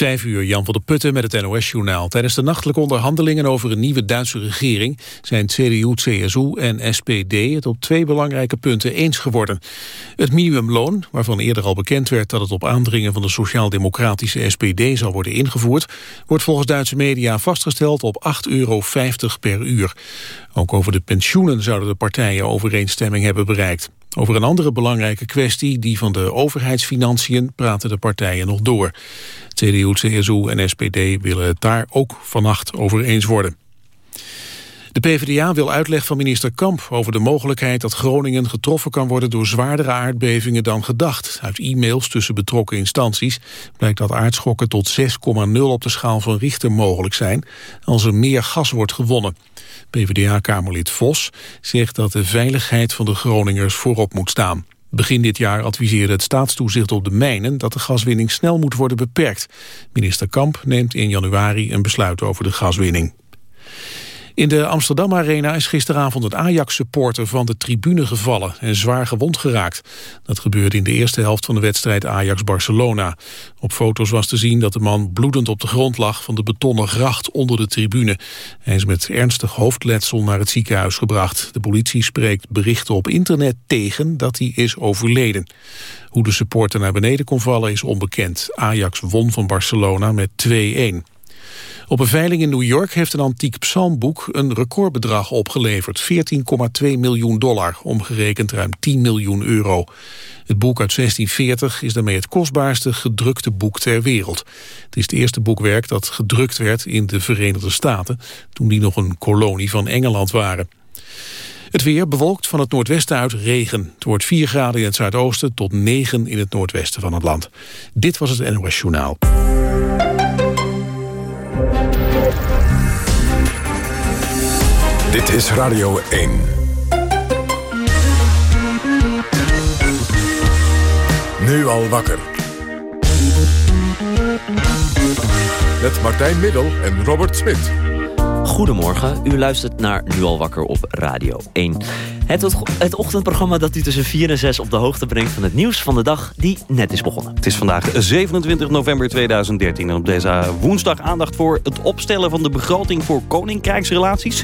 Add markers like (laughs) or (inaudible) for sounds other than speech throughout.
Vijf uur, Jan van der Putten met het NOS-journaal. Tijdens de nachtelijke onderhandelingen over een nieuwe Duitse regering... zijn CDU, CSU en SPD het op twee belangrijke punten eens geworden. Het minimumloon, waarvan eerder al bekend werd... dat het op aandringen van de sociaal-democratische SPD zal worden ingevoerd... wordt volgens Duitse media vastgesteld op 8,50 euro per uur. Ook over de pensioenen zouden de partijen overeenstemming hebben bereikt. Over een andere belangrijke kwestie, die van de overheidsfinanciën, praten de partijen nog door. CDU, CSU en SPD willen het daar ook vannacht over eens worden. De PvdA wil uitleg van minister Kamp over de mogelijkheid dat Groningen getroffen kan worden door zwaardere aardbevingen dan gedacht. Uit e-mails tussen betrokken instanties blijkt dat aardschokken tot 6,0 op de schaal van Richter mogelijk zijn als er meer gas wordt gewonnen. PvdA-kamerlid Vos zegt dat de veiligheid van de Groningers voorop moet staan. Begin dit jaar adviseerde het staatstoezicht op de mijnen dat de gaswinning snel moet worden beperkt. Minister Kamp neemt in januari een besluit over de gaswinning. In de Amsterdam Arena is gisteravond een Ajax-supporter van de tribune gevallen en zwaar gewond geraakt. Dat gebeurde in de eerste helft van de wedstrijd Ajax-Barcelona. Op foto's was te zien dat de man bloedend op de grond lag van de betonnen gracht onder de tribune. Hij is met ernstig hoofdletsel naar het ziekenhuis gebracht. De politie spreekt berichten op internet tegen dat hij is overleden. Hoe de supporter naar beneden kon vallen is onbekend. Ajax won van Barcelona met 2-1. Op een veiling in New York heeft een antiek psalmboek een recordbedrag opgeleverd. 14,2 miljoen dollar, omgerekend ruim 10 miljoen euro. Het boek uit 1640 is daarmee het kostbaarste gedrukte boek ter wereld. Het is het eerste boekwerk dat gedrukt werd in de Verenigde Staten... toen die nog een kolonie van Engeland waren. Het weer bewolkt van het noordwesten uit regen. Het wordt 4 graden in het zuidoosten tot 9 in het noordwesten van het land. Dit was het NOS Journaal. Dit is Radio 1. Nu al wakker. Met Martijn Middel en Robert Smit. Goedemorgen, u luistert naar Nu al wakker op Radio 1. Het, het ochtendprogramma dat u tussen 4 en 6 op de hoogte brengt van het nieuws van de dag die net is begonnen. Het is vandaag 27 november 2013 en op deze woensdag aandacht voor het opstellen van de begroting voor koninkrijksrelaties.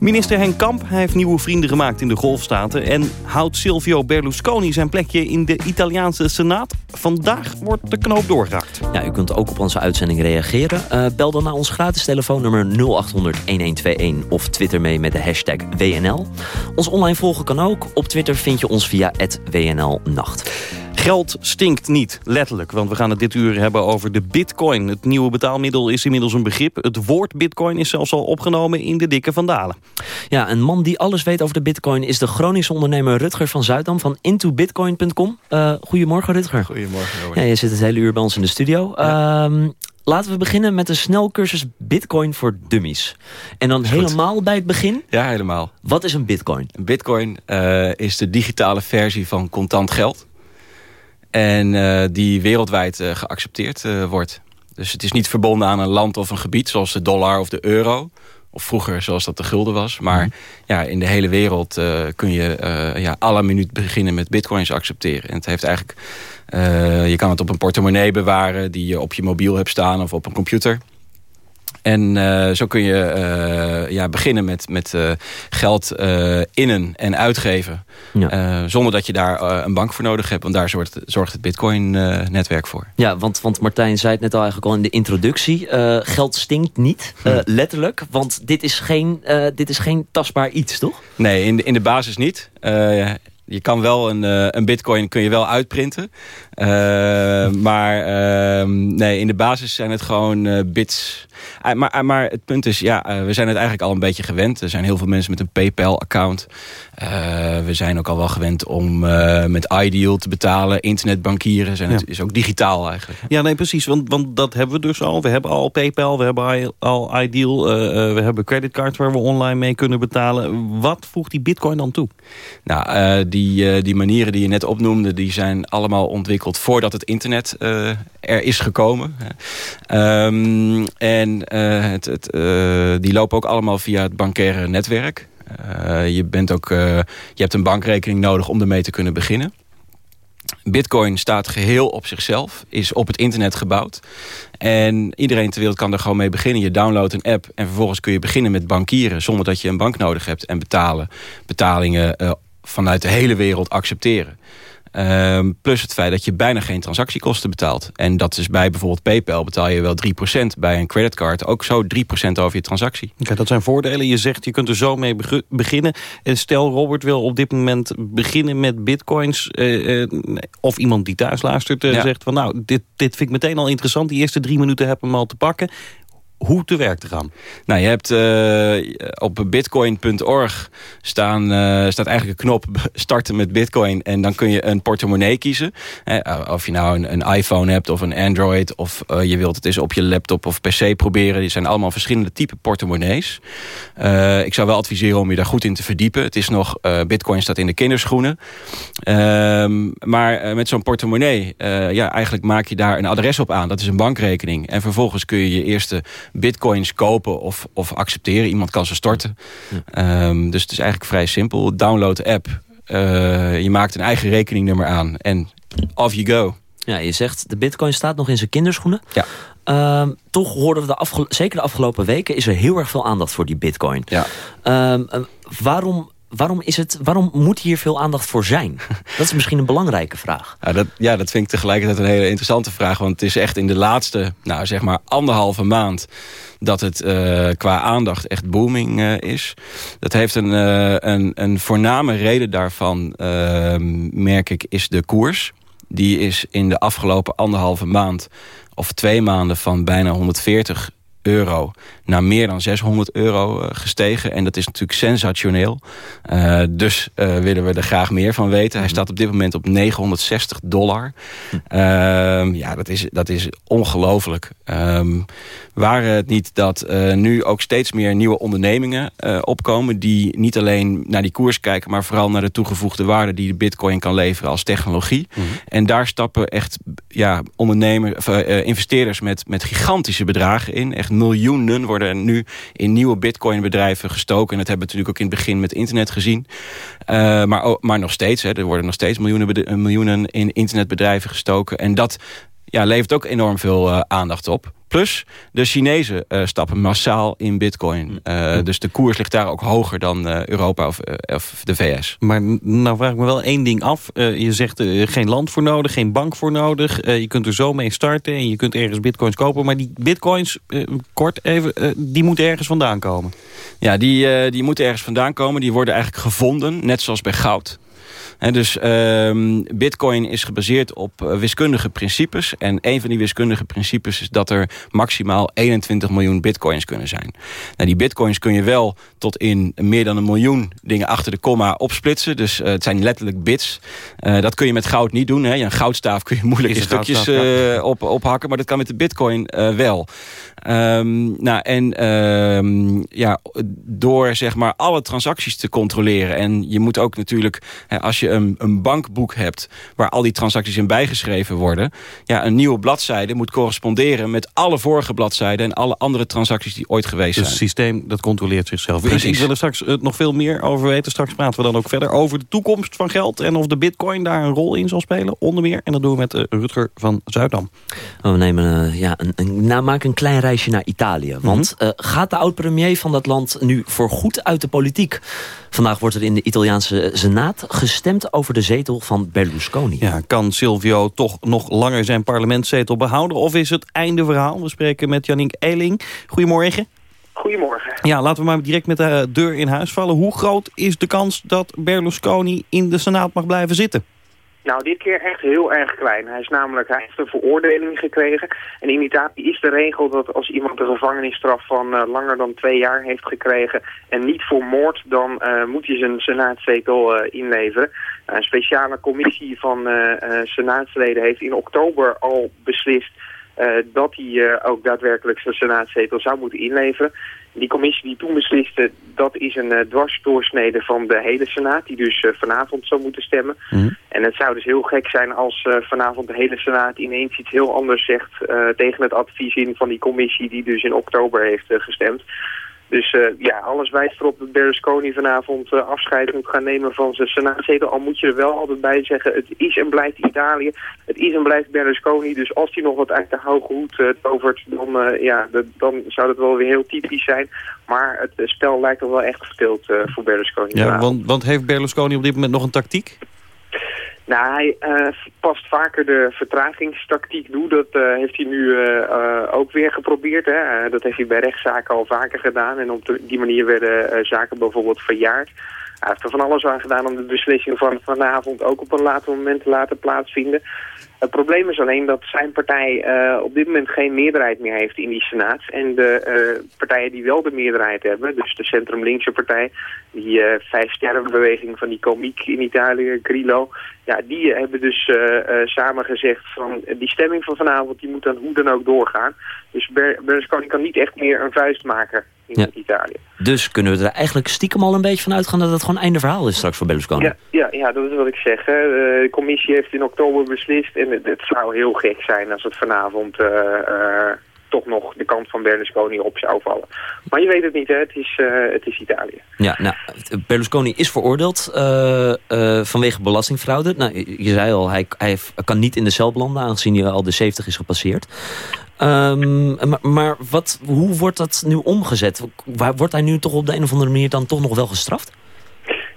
Minister Henk Kamp heeft nieuwe vrienden gemaakt in de Golfstaten... en houdt Silvio Berlusconi zijn plekje in de Italiaanse Senaat. Vandaag wordt de knoop doorgeraakt. Ja, u kunt ook op onze uitzending reageren. Uh, bel dan naar ons gratis telefoonnummer 0800-1121... of twitter mee met de hashtag WNL. Ons online volgen kan ook. Op Twitter vind je ons via @WNLnacht. Geld stinkt niet, letterlijk. Want we gaan het dit uur hebben over de bitcoin. Het nieuwe betaalmiddel is inmiddels een begrip. Het woord bitcoin is zelfs al opgenomen in de dikke vandalen. Ja, een man die alles weet over de bitcoin... is de Groningse ondernemer Rutger van Zuidam van intobitcoin.com. Uh, goedemorgen, Rutger. Goedemorgen, Robert. Ja, je zit het hele uur bij ons in de studio. Ehm, laten we beginnen met een snelcursus Bitcoin voor dummies. En dan helemaal bij het begin. Ja, helemaal. Wat is een bitcoin? Een bitcoin uh, is de digitale versie van contant geld. En uh, die wereldwijd uh, geaccepteerd uh, wordt. Dus het is niet verbonden aan een land of een gebied... zoals de dollar of de euro. Of vroeger zoals dat de gulden was. Maar mm. ja, in de hele wereld kun je ja, alle minuut beginnen met bitcoins accepteren. En het heeft eigenlijk... je kan het op een portemonnee bewaren... die je op je mobiel hebt staan of op een computer... En uh, zo kun je uh, ja, beginnen met, met uh, geld innen en uitgeven. Ja. zonder dat je daar een bank voor nodig hebt. Want daar zorgt, zorgt het Bitcoin-netwerk voor. Ja, want, want Martijn zei het net al eigenlijk al in de introductie. geld stinkt niet, hm. letterlijk. Want dit is, geen, dit is geen tastbaar iets, toch? Nee, in de, in de basis niet. Je kan wel een, een bitcoin kun je wel uitprinten. Uh, maar uh, nee, in de basis zijn het gewoon uh, bits. Ah, maar, ah, maar het punt is, ja, we zijn het eigenlijk al een beetje gewend. Er zijn heel veel mensen met een PayPal-account. we zijn ook al wel gewend om met Ideal te betalen. Internetbankieren zijn het, is ook digitaal eigenlijk. Ja, nee, precies. Want, want dat hebben we dus al. We hebben al PayPal, we hebben al Ideal. we hebben creditcards waar we online mee kunnen betalen. Wat voegt die bitcoin dan toe? Nou, die, die manieren die je net opnoemde, die zijn allemaal ontwikkeld voordat het internet uh, er is gekomen. Um, en uh, het, het, uh, die lopen ook allemaal via het bankaire netwerk. je, bent ook, je hebt een bankrekening nodig om ermee te kunnen beginnen. Bitcoin staat geheel op zichzelf, is op het internet gebouwd. En iedereen ter wereld kan er gewoon mee beginnen. Je downloadt een app en vervolgens kun je beginnen met bankieren... zonder dat je een bank nodig hebt en betalen. Betalingen vanuit de hele wereld accepteren. Um, plus het feit dat je bijna geen transactiekosten betaalt. En dat is bij bijvoorbeeld PayPal betaal je wel 3%. Bij een creditcard ook zo 3% over je transactie. Oké, dat zijn voordelen. Je zegt je kunt er zo mee beginnen. En stel Robert wil op dit moment beginnen met bitcoins. Eh, eh, of iemand die thuis luistert uh, zegt van nou dit, dit vind ik meteen al interessant. Die eerste drie minuten heb hem al te pakken hoe te werk te gaan? Nou, je hebt uh, op bitcoin.org staan, uh, staat eigenlijk een knop (laughs) starten met bitcoin. En dan kun je een portemonnee kiezen. of je nou een, een, iPhone hebt of een Android. Of uh, je wilt het eens op je laptop of pc proberen. Die zijn allemaal verschillende type portemonnees. ik zou wel adviseren om je daar goed in te verdiepen. Het is nog, bitcoin staat in de kinderschoenen. Ehm, maar met zo'n portemonnee, ja, eigenlijk maak je daar een adres op aan. Dat is een bankrekening. En vervolgens kun je je eerste bitcoins kopen of, of accepteren. Iemand kan ze storten. Ehm, dus het is eigenlijk vrij simpel. Download de app. Uh, je maakt een eigen rekeningnummer aan. En off you go. Ja, je zegt de bitcoin staat nog in zijn kinderschoenen. Ja. Um, toch hoorden we de zeker de afgelopen weken... is er heel erg veel aandacht voor die bitcoin. Ja. Um, waarom waarom, is het, waarom moet hier veel aandacht voor zijn? Dat is misschien een belangrijke vraag. Ja dat, ja, dat vind ik tegelijkertijd een hele interessante vraag. Want het is echt in de laatste, nou zeg maar anderhalve maand... dat het uh, qua aandacht echt booming uh, is. Dat heeft een, uh, een, een voorname reden daarvan, merk ik, is de koers. Die is in de afgelopen anderhalve maand of twee maanden van bijna 140 euro naar meer dan 600 euro uh, gestegen. En dat is natuurlijk sensationeel. Uh, dus uh, willen we er graag meer van weten. Hij mhm. staat op dit moment op 960 dollar. Ehm, ja, dat is, dat is ongelooflijk. Um, waren het niet dat nu ook steeds meer nieuwe ondernemingen opkomen... die niet alleen naar die koers kijken... maar vooral naar de toegevoegde waarde die de bitcoin kan leveren als technologie. Mhm. En daar stappen echt ja, ondernemers, investeerders met, met gigantische bedragen in. Echt miljoenen worden nu in nieuwe bitcoinbedrijven gestoken. En dat hebben we natuurlijk ook in het begin met internet gezien. Uh, maar, maar nog steeds, hè, er worden nog steeds miljoenen, miljoenen in internetbedrijven gestoken. En dat ja, levert ook enorm veel aandacht op. Plus, de Chinezen uh, stappen massaal in bitcoin. Uh, dus de koers ligt daar ook hoger dan uh, Europa of, of, de VS. Maar nou vraag ik me wel één ding af. je zegt geen land voor nodig, geen bank voor nodig. je kunt er zo mee starten en je kunt ergens bitcoins kopen. Maar die bitcoins, kort even, die moeten ergens vandaan komen. Ja, die, die moeten ergens vandaan komen. Die worden eigenlijk gevonden, net zoals bij goud dus um, bitcoin is gebaseerd op uh, wiskundige principes. En een van die wiskundige principes is dat er maximaal 21 miljoen bitcoins kunnen zijn. Nou, die bitcoins kun je wel tot in meer dan een miljoen dingen achter de komma opsplitsen. Dus uh, het zijn letterlijk bits. Uh, dat kun je met goud niet doen. Hè. Een goudstaaf kun je moeilijk in stukjes ja. op, ophakken. Maar dat kan met de bitcoin wel. Um, nou, en um, ja, door zeg maar alle transacties te controleren. En je moet ook natuurlijk, als je een, een bankboek hebt... waar al die transacties in bijgeschreven worden... ja, een nieuwe bladzijde moet corresponderen met alle vorige bladzijden... en alle andere transacties die ooit geweest zijn. Dus het systeem dat controleert zichzelf. Precies. Ik, wil er straks uh, nog veel meer over weten. Straks praten we dan ook verder over de toekomst van geld... en of de bitcoin daar een rol in zal spelen, onder meer. En dat doen we met uh, Rutger van Zuidam. Oh, we nemen uh, ja, een, een, nou, maak een klein reisje naar Italië. Want mm -hmm. gaat de oud-premier van dat land nu voorgoed uit de politiek? Vandaag wordt er in de Italiaanse Senaat gestemd over de zetel van Berlusconi. Ja, kan Silvio toch nog langer zijn parlementszetel behouden? Of is het einde verhaal? We spreken met Janink Eling. Goedemorgen. Goedemorgen. Ja, laten we maar direct met de deur in huis vallen. Hoe groot is de kans dat Berlusconi in de Senaat mag blijven zitten? Nou, dit keer echt heel erg klein. Hij, is namelijk, hij heeft een veroordeling gekregen. En in Italië is de regel dat als iemand een gevangenisstraf van uh, langer dan twee jaar heeft gekregen... en niet voor moord, dan uh, moet hij zijn senaatzetel uh, inleveren. een speciale commissie van senaatsleden heeft in oktober al beslist... dat hij ook daadwerkelijk zijn senaatzetel zou moeten inleveren. Die commissie die toen besliste, dat is een uh, dwarsdoorsnede van de hele Senaat, die dus uh, vanavond zou moeten stemmen. Mm. En het zou dus heel gek zijn als uh, vanavond de hele Senaat ineens iets heel anders zegt tegen het advies in van die commissie die dus in oktober heeft gestemd. Dus uh, ja, alles wijst erop dat Berlusconi vanavond uh, afscheid moet gaan nemen van zijn senaatzetel. Al moet je er wel altijd bij zeggen, het is en blijft Italië. Het is en blijft Berlusconi. Dus als hij nog wat uit de hoge hoed uh, tovert, dan, ja, dan zou dat wel weer heel typisch zijn. Maar het spel lijkt toch wel echt gespeeld voor Berlusconi. Ja, want, want heeft Berlusconi op dit moment nog een tactiek? Nou, hij uh, past vaker de vertragingstactiek toe. Dat uh, heeft hij nu uh, ook weer geprobeerd. Hè. dat heeft hij bij rechtszaken al vaker gedaan. En op die manier werden zaken bijvoorbeeld verjaard. Hij heeft er van alles aan gedaan om de beslissing van vanavond ook op een later moment te laten plaatsvinden. Het probleem is alleen dat zijn partij op dit moment geen meerderheid meer heeft in die senaat. En de partijen die wel de meerderheid hebben, dus de centrum-linkse partij, die vijf sterrenbeweging van die komiek in Italië, Grillo, ja, die hebben dus samen gezegd van die stemming van vanavond die moet dan hoe dan ook doorgaan. Dus Berlusconi kan niet echt meer een vuist maken in ja. Italië. Dus kunnen we er eigenlijk stiekem al een beetje van uitgaan dat het gewoon einde verhaal is straks voor Berlusconi? Ja, ja, ja dat is wat ik zeg. Hè. De commissie heeft in oktober beslist en het, zou heel gek zijn als het vanavond uh, toch nog de kant van Berlusconi op zou vallen. Maar je weet het niet, hè. Het, is, uh, het is Italië. Ja, nou, Berlusconi is veroordeeld vanwege belastingfraude. Nou, je zei al, hij, hij kan niet in de cel belanden aangezien hij al de 70 is gepasseerd. Um, maar, maar wat, hoe wordt dat nu omgezet? Wordt hij nu toch op de een of andere manier dan toch nog wel gestraft?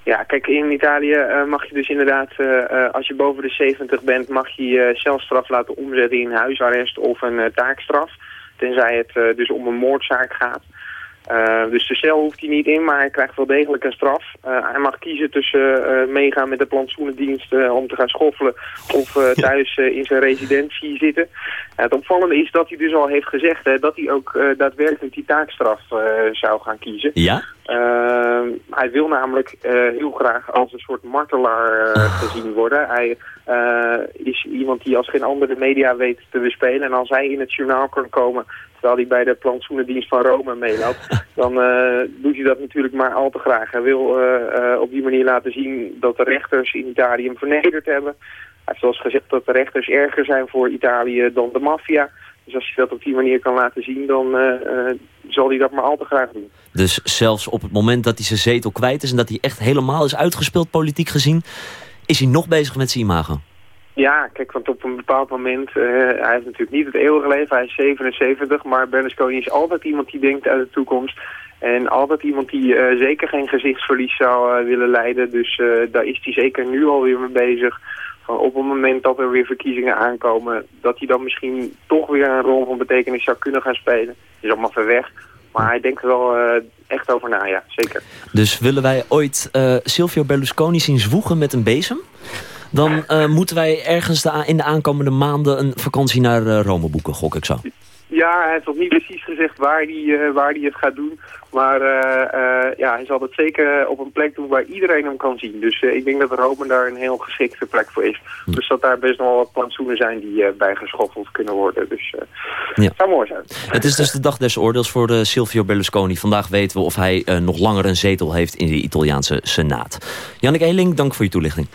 Ja, kijk, in Italië uh, mag je dus inderdaad, uh, als je boven de 70 bent, mag je je celstraf laten omzetten in huisarrest of een taakstraf. Tenzij het dus om een moordzaak gaat. Uh, dus de cel hoeft hij niet in, maar hij krijgt wel degelijk een straf. Uh, hij mag kiezen tussen uh, meegaan met de plantsoenendienst om te gaan schoffelen of thuis in zijn residentie zitten. het opvallende is dat hij dus al heeft gezegd hè, dat hij ook daadwerkelijk die taakstraf zou gaan kiezen. Ja? Hij wil namelijk heel graag als een soort martelaar gezien worden. Hij is iemand die als geen andere de media weet te bespelen. En als hij in het journaal kan komen terwijl hij bij de plantsoenendienst van Rome meeloopt, (laughs) dan doet hij dat natuurlijk maar al te graag. Hij wil op die manier laten zien dat de rechters in Italië hem vernederd hebben. Hij heeft zoals gezegd dat de rechters erger zijn voor Italië dan de maffia. Dus als je dat op die manier kan laten zien, dan zal hij dat maar al te graag doen. Dus zelfs op het moment dat hij zijn zetel kwijt is... en dat hij echt helemaal is uitgespeeld politiek gezien... is hij nog bezig met zijn imago? Ja, kijk, want op een bepaald moment, uh, hij heeft natuurlijk niet het eeuwige leven, hij is 77, maar Berlusconi is altijd iemand die denkt uit de toekomst. En altijd iemand die uh, zeker geen gezichtsverlies zou uh, willen leiden, dus daar is hij zeker nu alweer mee bezig. Op het moment dat er weer verkiezingen aankomen, dat hij dan misschien toch weer een rol van betekenis zou kunnen gaan spelen. Is allemaal ver weg, maar hij denkt er wel echt over na, ja, zeker. Dus willen wij ooit Silvio Berlusconi zien zwoegen met een bezem? dan uh, moeten wij ergens de, in de aankomende maanden een vakantie naar Rome boeken, gok ik zo. Ja, hij heeft nog niet precies gezegd waar hij, waar hij het gaat doen. Maar ja, hij zal het zeker op een plek doen waar iedereen hem kan zien. Dus ik denk dat Rome daar een heel geschikte plek voor is. Hm. Dus dat daar best nog wel wat plantsoenen zijn die bijgeschoffeld kunnen worden. Dus ja. het zou mooi zijn. Het is dus de dag des oordeels voor de Silvio Berlusconi. Vandaag weten we of hij nog langer een zetel heeft in de Italiaanse Senaat. Jannik Eeling, dank voor je toelichting.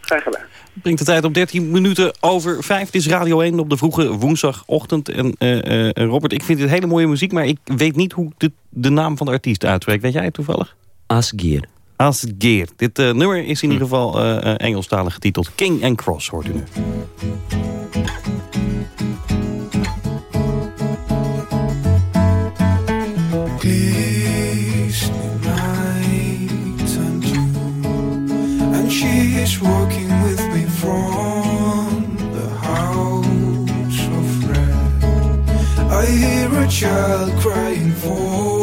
Graag gedaan. Brengt de tijd op 13 minuten over 5. Het is Radio 1 op de vroege woensdagochtend. En uh, uh, Robert, ik vind het hele mooie muziek... maar ik weet niet hoe de, de naam van de artiest uitspreekt. Weet jij het toevallig? Asgeer. Asgeer. Dit uh, nummer is in ieder geval Engelstalig getiteld. King and Cross hoort u nu. Child crying, folks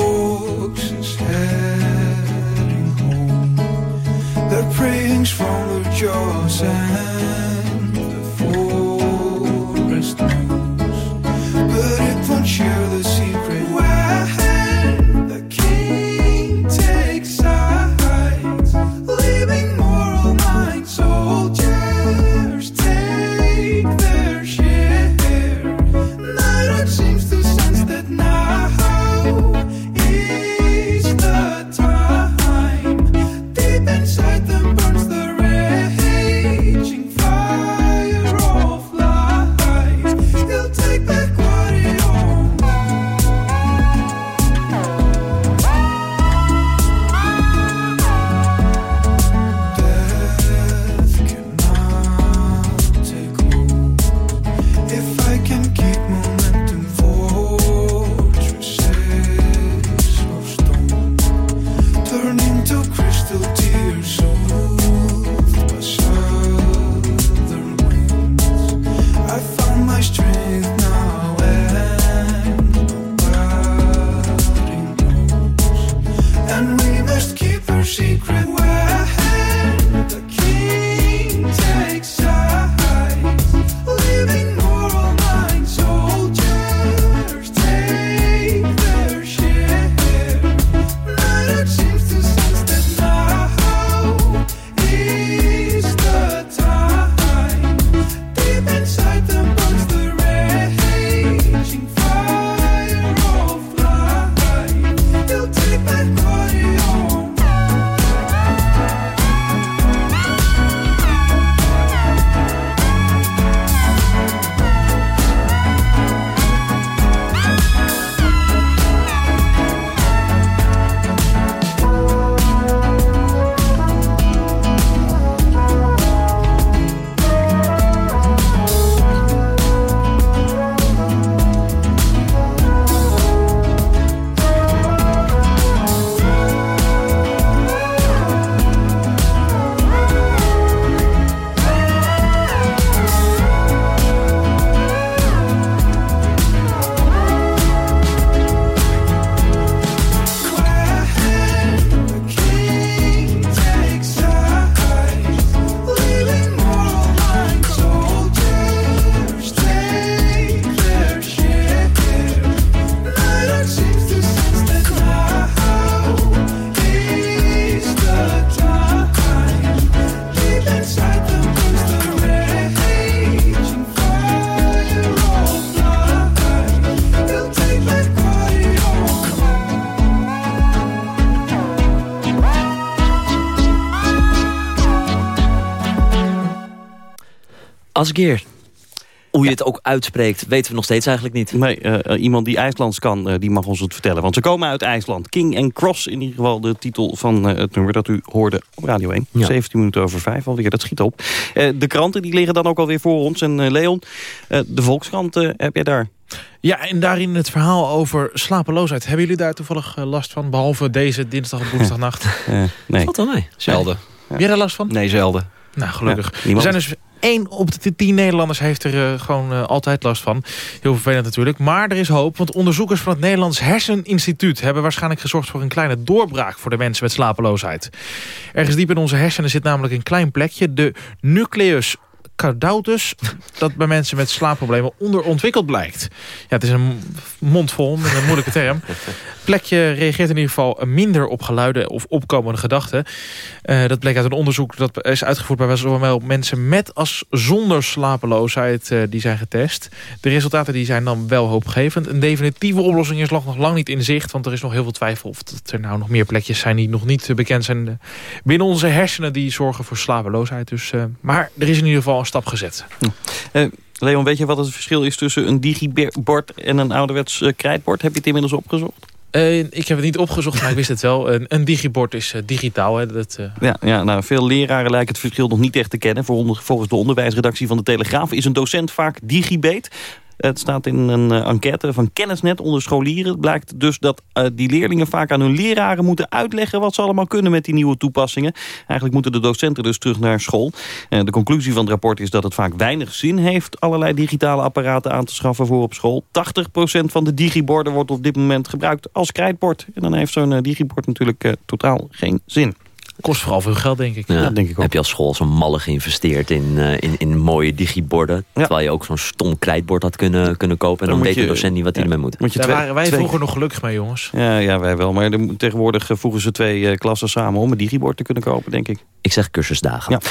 Asgeer. Hoe je het ook uitspreekt, weten we nog steeds eigenlijk niet. Nee, uh, iemand die IJslands kan, uh, die mag ons het vertellen. Want ze komen uit IJsland. King and Cross, in ieder geval de titel van uh, het nummer dat u hoorde op Radio 1. Ja. 17 minuten over 5 alweer, dat schiet op. de kranten die liggen dan ook alweer voor ons. En Leon, de Volkskrant heb jij daar? Ja, en daarin het verhaal over slapeloosheid. Hebben jullie daar toevallig last van? Behalve deze dinsdag of woensdagnacht? (laughs) nee. Valt wel mee. Zelden. Heb jij daar last van? Nee, zelden. Nou, gelukkig. Ja, er zijn dus één op de tien Nederlanders heeft er uh, gewoon uh, altijd last van. Heel vervelend natuurlijk. Maar er is hoop, want onderzoekers van het Nederlands Herseninstituut... hebben waarschijnlijk gezorgd voor een kleine doorbraak... voor de mensen met slapeloosheid. Ergens diep in onze hersenen zit namelijk een klein plekje... de nucleus caudatus dat bij mensen met slaapproblemen onderontwikkeld blijkt. Ja, het is een mondvol met een moeilijke term. plekje reageert in ieder geval minder op geluiden of opkomende gedachten. Uh, dat bleek uit een onderzoek dat is uitgevoerd bij zowel mensen met als zonder slapeloosheid uh, die zijn getest. De resultaten die zijn dan wel hoopgevend. Een definitieve oplossing is nog lang niet in zicht, want er is nog heel veel twijfel of er nou nog meer plekjes zijn die nog niet bekend zijn binnen onze hersenen die zorgen voor slapeloosheid. Dus, uh, maar er is in ieder geval een stap gezet. Hm. Leon, weet je wat het verschil is tussen een digibord en een ouderwets krijtbord? Heb je het inmiddels opgezocht? Uh, ik heb het niet opgezocht, maar ik wist het wel. Een, een digibord is uh, digitaal. Hè. Dat, uh... ja, ja, nou, veel leraren lijken het verschil nog niet echt te kennen. Volgens de onderwijsredactie van de Telegraaf is een docent vaak digibet. Het staat in een uh, enquête van Kennisnet onder scholieren. Het blijkt dus dat uh, die leerlingen vaak aan hun leraren moeten uitleggen... wat ze allemaal kunnen met die nieuwe toepassingen. Eigenlijk moeten de docenten dus terug naar school. Uh, de conclusie van het rapport is dat het vaak weinig zin heeft... allerlei digitale apparaten aan te schaffen voor op school. 80% van de digiborden wordt op dit moment gebruikt als krijtbord. En dan heeft zo'n digibord natuurlijk totaal geen zin. Kost vooral veel geld, denk ik. Ja, denk ik ook. Heb je als school zo'n malle geïnvesteerd in, uh, in, in mooie digiborden. Terwijl je ook zo'n stom krijtbord had kunnen, kunnen kopen. En dan, dan weet de docent niet wat hij ermee moet. moet je Daar waren wij vroeger nog gelukkig mee, jongens. Ja, ja wij wel. Maar tegenwoordig eh, voegen ze twee uh, klassen samen om een digibord te kunnen kopen, denk ik. Ik zeg cursusdagen.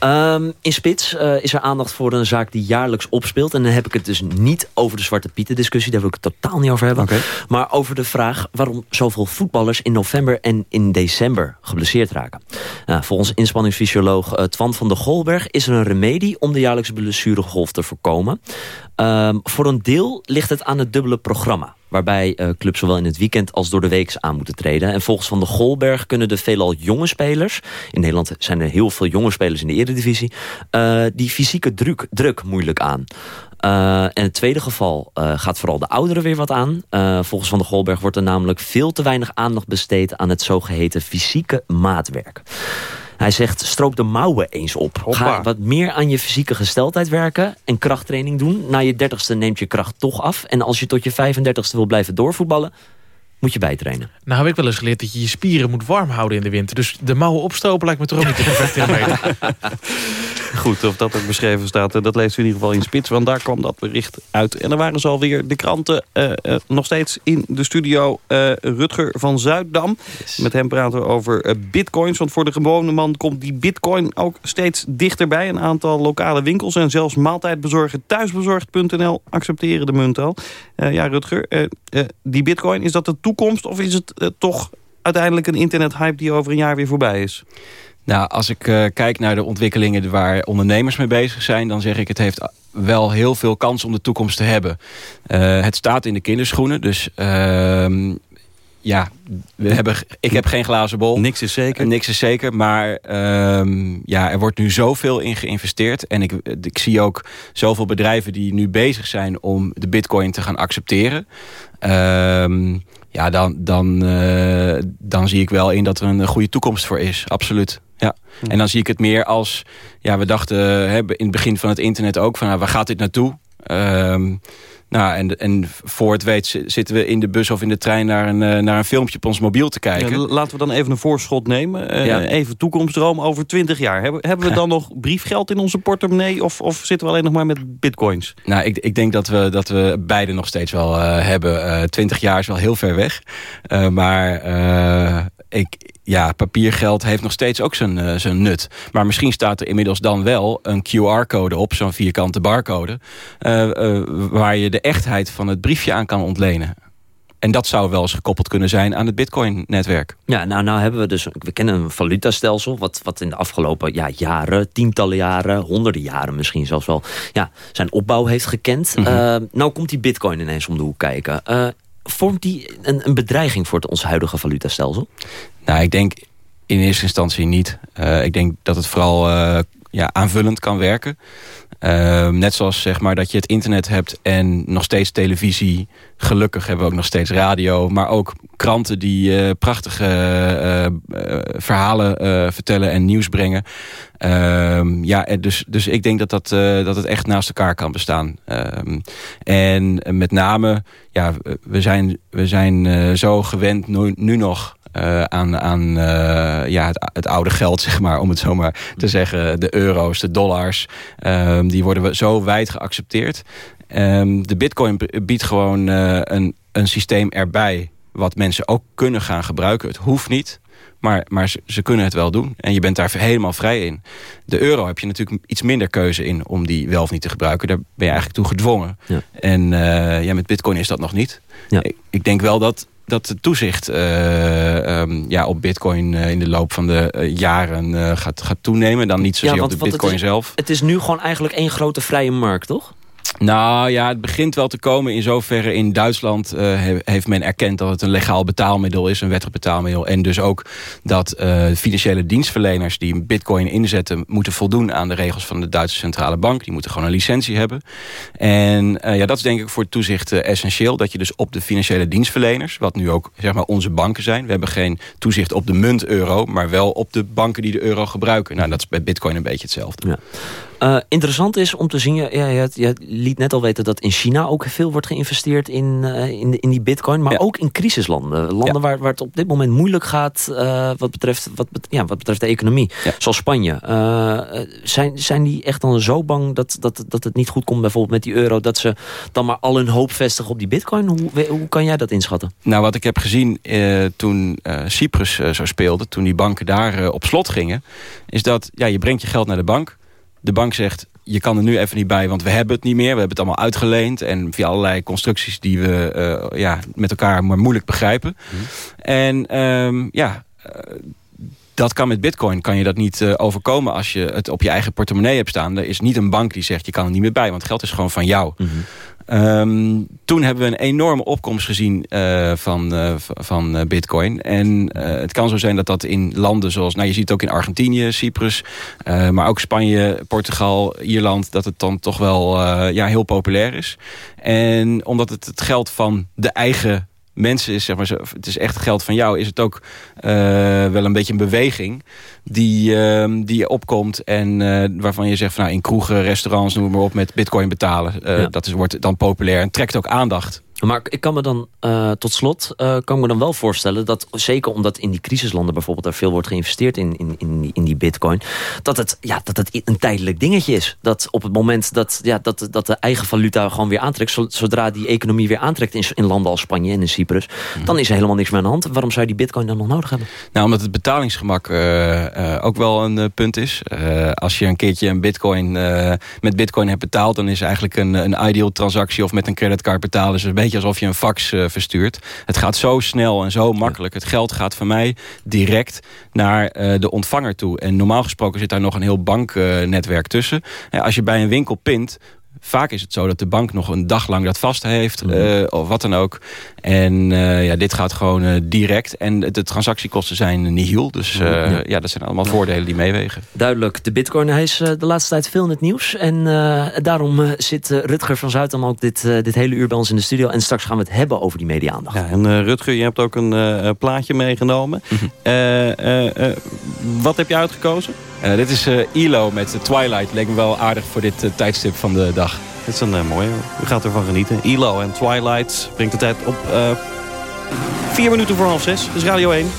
Ja. Um, in Spits uh, is er aandacht voor een zaak die jaarlijks opspeelt. En dan heb ik het dus niet over de Zwarte Pieten discussie. Daar wil ik het totaal niet over hebben. Okay. Maar over de vraag waarom zoveel voetballers in november en in december geblesseerd raken. Volgens inspanningsfysioloog uh, Twan van der Golberg is er een remedie om de jaarlijkse blessuregolf te voorkomen. Um, voor een deel ligt het aan het dubbele programma waarbij uh, clubs zowel in het weekend als door de week aan moeten treden. En volgens Van de Golberg kunnen de veelal jonge spelers... in Nederland zijn er heel veel jonge spelers in de eredivisie... Uh, die fysieke druk, druk moeilijk aan. Uh, en het tweede geval uh, gaat vooral de ouderen weer wat aan. Uh, volgens Van der Golberg wordt er namelijk veel te weinig aandacht besteed... aan het zogeheten fysieke maatwerk. Hij zegt, stroop de mouwen eens op. Hoppa. Ga wat meer aan je fysieke gesteldheid werken en krachttraining doen. Na je dertigste neemt je kracht toch af. En als je tot je 35ste wil blijven doorvoetballen moet je bijtrainen. Nou heb ik wel eens geleerd dat je je spieren moet warm houden in de winter. Dus de mouwen opstropen lijkt me toch ook niet de perfecte (laughs) Goed, of dat ook beschreven staat, dat leest u in ieder geval in Spits. Want daar kwam dat bericht uit. En dan waren ze alweer de kranten uh, uh, nog steeds in de studio. Uh, Rutger van Zuiddam. Yes. Met hem praten we over bitcoins. Want voor de gewone man komt die bitcoin ook steeds dichterbij. Een aantal lokale winkels en zelfs maaltijdbezorger thuisbezorgd.nl accepteren de munt al. ja, Rutger, die bitcoin, is dat de toekomst of is het toch uiteindelijk een internethype die over een jaar weer voorbij is? Nou, als ik uh, kijk naar de ontwikkelingen waar ondernemers mee bezig zijn... dan zeg ik het heeft wel heel veel kans om de toekomst te hebben. Uh, het staat in de kinderschoenen, dus... Uh, ja, we hebben, ik heb geen glazen bol. Niks is zeker. Niks is zeker, maar um, ja, er wordt nu zoveel in geïnvesteerd. En ik, ik zie ook zoveel bedrijven die nu bezig zijn om de bitcoin te gaan accepteren. Um, ja, dan, dan, uh, dan zie ik wel in dat er een goede toekomst voor is. Absoluut. Ja. En dan zie ik het meer als... Ja, we dachten hè, in het begin van het internet ook... van nou, waar gaat dit naartoe? Um, nou, en, en voor het weet zitten we in de bus of in de trein... naar een, uh, naar een filmpje op ons mobiel te kijken. Laten we dan even een voorschot nemen. Uh, ja. Even toekomstdroom over 20 jaar. Hebben, hebben we dan nog briefgeld in onze portemonnee... Of, of zitten we alleen nog maar met bitcoins? Nou, ik, ik denk dat we, dat we beide nog steeds wel uh, hebben. 20 jaar is wel heel ver weg. maar ik, ja, papiergeld heeft nog steeds ook zijn, uh, zijn nut. Maar misschien staat er inmiddels dan wel een QR-code op, zo'n vierkante barcode... Uh, uh, waar je de echtheid van het briefje aan kan ontlenen. en dat zou wel eens gekoppeld kunnen zijn aan het bitcoin-netwerk. Ja, nou, nou hebben we dus, we kennen een valutastelsel... wat, wat in de afgelopen ja, jaren, tientallen jaren, honderden jaren misschien zelfs wel... Ja, zijn opbouw heeft gekend. Mm nou komt die bitcoin ineens om de hoek kijken. Uh, vormt die een, een bedreiging voor het, ons huidige valutastelsel? Nou, ik denk in eerste instantie niet. Uh, ik denk dat het vooral uh, ja, aanvullend kan werken. Uh, net zoals zeg maar, dat je het internet hebt en nog steeds televisie. Gelukkig hebben we ook nog steeds radio. Maar ook kranten die uh, prachtige uh, verhalen vertellen en nieuws brengen. Ehm, ja, dus, dus ik denk dat, dat, dat het echt naast elkaar kan bestaan. Ehm, en met name, ja, we zijn, we zijn zo gewend nu, nu nog uh, aan, aan uh, ja, het, het, oude geld, (laughs) zeg maar, om het zo maar te zeggen. De euro's, de dollars, um, die worden zo wijd geaccepteerd. Um, de bitcoin biedt gewoon uh, een, een systeem erbij wat mensen ook kunnen gaan gebruiken. Het hoeft niet, maar, maar ze, ze, kunnen het wel doen. En je bent daar helemaal vrij in. De euro heb je natuurlijk iets minder keuze in om die wel of niet te gebruiken. Daar ben je eigenlijk toe gedwongen. Ja. En ja, met bitcoin is dat nog niet. Ja. Ik, ik, denk wel dat dat de toezicht uh, um, ja, op bitcoin uh, in de loop van de uh, jaren gaat, gaat toenemen. Dan niet zozeer ja, want, op de bitcoin het is, zelf. Het is nu gewoon eigenlijk één grote vrije markt, toch? Nou ja, het begint wel te komen. In zoverre in Duitsland uh, heeft men erkend dat het een legaal betaalmiddel is. Een wettig betaalmiddel. En dus ook dat uh, financiële dienstverleners die bitcoin inzetten... moeten voldoen aan de regels van de Duitse Centrale Bank. Die moeten gewoon een licentie hebben. En uh, ja, dat is denk ik voor het toezicht essentieel. Dat je dus op de financiële dienstverleners... wat nu ook zeg maar, onze banken zijn. We hebben geen toezicht op de munt euro... maar wel op de banken die de euro gebruiken. Nou, dat is bij bitcoin een beetje hetzelfde. Ja. Uh, interessant is om te zien, ja, je, je, liet net al weten dat in China ook veel wordt geïnvesteerd in, uh, in, in die bitcoin. Maar ook in crisislanden. Landen ja. waar, waar het op dit moment moeilijk gaat uh, wat, betreft, wat, ja, wat betreft de economie. Zoals Spanje. zijn, zijn die echt dan zo bang dat, dat, dat het niet goed komt bijvoorbeeld met die euro. Dat ze dan maar al hun hoop vestigen op die bitcoin? Hoe, hoe kan jij dat inschatten? Nou wat ik heb gezien toen Cyprus zo speelde. Toen die banken daar op slot gingen. Is dat ja, je brengt je geld naar de bank de bank zegt, je kan er nu even niet bij, want we hebben het niet meer. We hebben het allemaal uitgeleend. En via allerlei constructies die we uh, ja, met elkaar maar moeilijk begrijpen. Mm. En um, ja, uh, dat kan met bitcoin, kan je dat niet uh, overkomen als je het op je eigen portemonnee hebt staan. Er is niet een bank die zegt, je kan er niet meer bij, want geld is gewoon van jou. Mm -hmm. Um, toen hebben we een enorme opkomst gezien uh, van, uh, van uh, bitcoin. En het kan zo zijn dat dat in landen zoals... Nou, je ziet het ook in Argentinië, Cyprus... maar ook Spanje, Portugal, Ierland... dat het dan toch wel ja, heel populair is. En omdat het het geld van de eigen mensen is, zeg maar, het is echt geld van jou, is het ook uh, wel een beetje een beweging die, uh, die opkomt en uh, waarvan je zegt van nou, in kroegen, restaurants, noem maar op, met bitcoin betalen. Ja. Dat is, wordt dan populair en trekt ook aandacht. Maar ik kan me dan, uh, tot slot, uh, kan me dan wel voorstellen... dat zeker omdat in die crisislanden bijvoorbeeld... er veel wordt geïnvesteerd in, in, in, die, in die bitcoin... Dat het, ja, dat het een tijdelijk dingetje is. Dat op het moment dat, ja, dat, dat de eigen valuta gewoon weer aantrekt... zodra die economie weer aantrekt in, in landen als Spanje en in Cyprus... Mm. dan is er helemaal niks meer aan de hand. Waarom zou je die bitcoin dan nog nodig hebben? Nou, omdat het betalingsgemak uh, ook wel een punt is. als je een keertje een bitcoin, met bitcoin hebt betaald... dan is eigenlijk een, een ideal transactie of met een creditcard betalen... is een beetje alsof je een fax uh, verstuurt. Het gaat zo snel en zo makkelijk. Het geld gaat van mij direct naar uh, de ontvanger toe. En normaal gesproken zit daar nog een heel banknetwerk tussen. als je bij een winkel pint, Vaak is het zo dat de bank nog een dag lang dat vast heeft. Uh, of wat dan ook. En uh, ja, dit gaat gewoon uh, direct. En de transactiekosten zijn nihil. Dus ja. ja. dat zijn allemaal voordelen die meewegen. Duidelijk. De bitcoin hij is de laatste tijd veel in het nieuws. En daarom zit Rutger van Zuidam ook dit, dit hele uur bij ons in de studio. En straks gaan we het hebben over die media-aandacht. Ja, en Rutger, je hebt ook een plaatje meegenomen. Mhm. wat heb je uitgekozen? Uh, dit is uh, ELO met Twilight. Leek me wel aardig voor dit uh, tijdstip van de dag. Dit is een mooie. U gaat ervan genieten. ELO en Twilight brengt de tijd op vier minuten voor half zes. Dus Radio 1.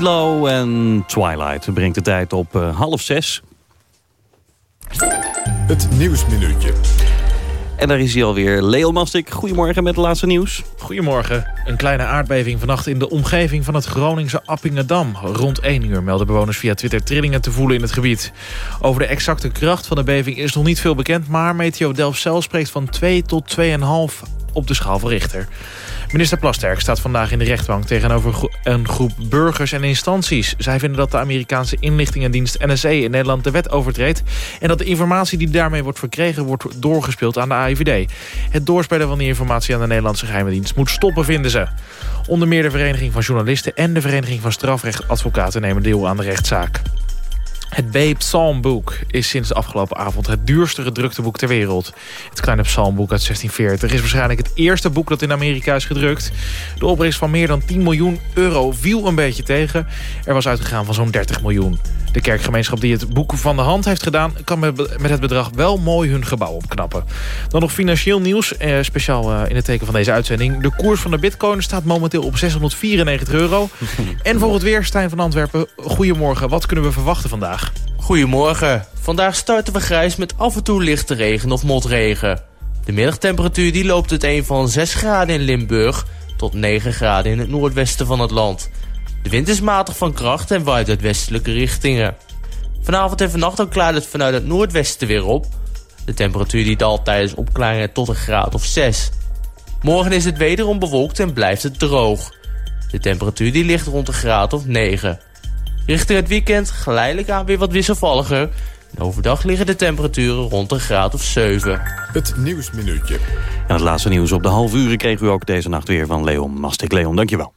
Elo en Twilight brengt de tijd op uh, half zes. Het Nieuwsminuutje. En daar is hij alweer. Leo Mastik, goedemorgen met het laatste nieuws. Goedemorgen. Een kleine aardbeving vannacht in de omgeving van het Groningse Appingedam. Rond 1 uur melden bewoners via Twitter trillingen te voelen in het gebied. Over de exacte kracht van de beving is nog niet veel bekend... maar Meteo Delfzijl spreekt van 2 tot 2,5 op de schaal van Richter. Minister Plasterk staat vandaag in de rechtbank tegenover een groep burgers en instanties. Zij vinden dat de Amerikaanse inlichtingendienst NSA in Nederland de wet overtreedt... en dat de informatie die daarmee wordt verkregen wordt doorgespeeld aan de AIVD. Het doorspelen van die informatie aan de Nederlandse geheime dienst moet stoppen, vinden ze. Onder meer de Vereniging van Journalisten en de Vereniging van Strafrechtadvocaten nemen deel aan de rechtszaak. Het B Psalmboek is sinds de afgelopen avond het duurste gedrukte boek ter wereld. Het kleine psalmboek uit 1640 is waarschijnlijk het eerste boek dat in Amerika is gedrukt. De opbrengst van meer dan 10 miljoen euro viel een beetje tegen. Er was uitgegaan van zo'n 30 miljoen. De kerkgemeenschap die het boek van de hand heeft gedaan... kan met het bedrag wel mooi hun gebouw opknappen. Dan nog financieel nieuws, eh, speciaal eh, in het teken van deze uitzending. De koers van de bitcoin staat momenteel op 694 euro. (laughs) en voor het weer, Stijn van Antwerpen, goedemorgen. Wat kunnen we verwachten vandaag? Goedemorgen. Vandaag starten we grijs met af en toe lichte regen of motregen. De middagtemperatuur die loopt uiteen van 6 graden in Limburg... tot 9 graden in het noordwesten van het land... De wind is matig van kracht en waait uit westelijke richtingen. Vanavond en vannacht ook klaart het vanuit het noordwesten weer op. De temperatuur die daalt tijdens opklaringen tot een graad of 6. Morgen is het wederom bewolkt en blijft het droog. De temperatuur die ligt rond een graad of 9. Richting het weekend geleidelijk aan weer wat wisselvalliger. En overdag liggen de temperaturen rond een graad of 7. Het Nieuwsminuutje. En het laatste nieuws op de half uren kreeg u ook deze nacht weer van Leon Mastik. Leon, dankjewel.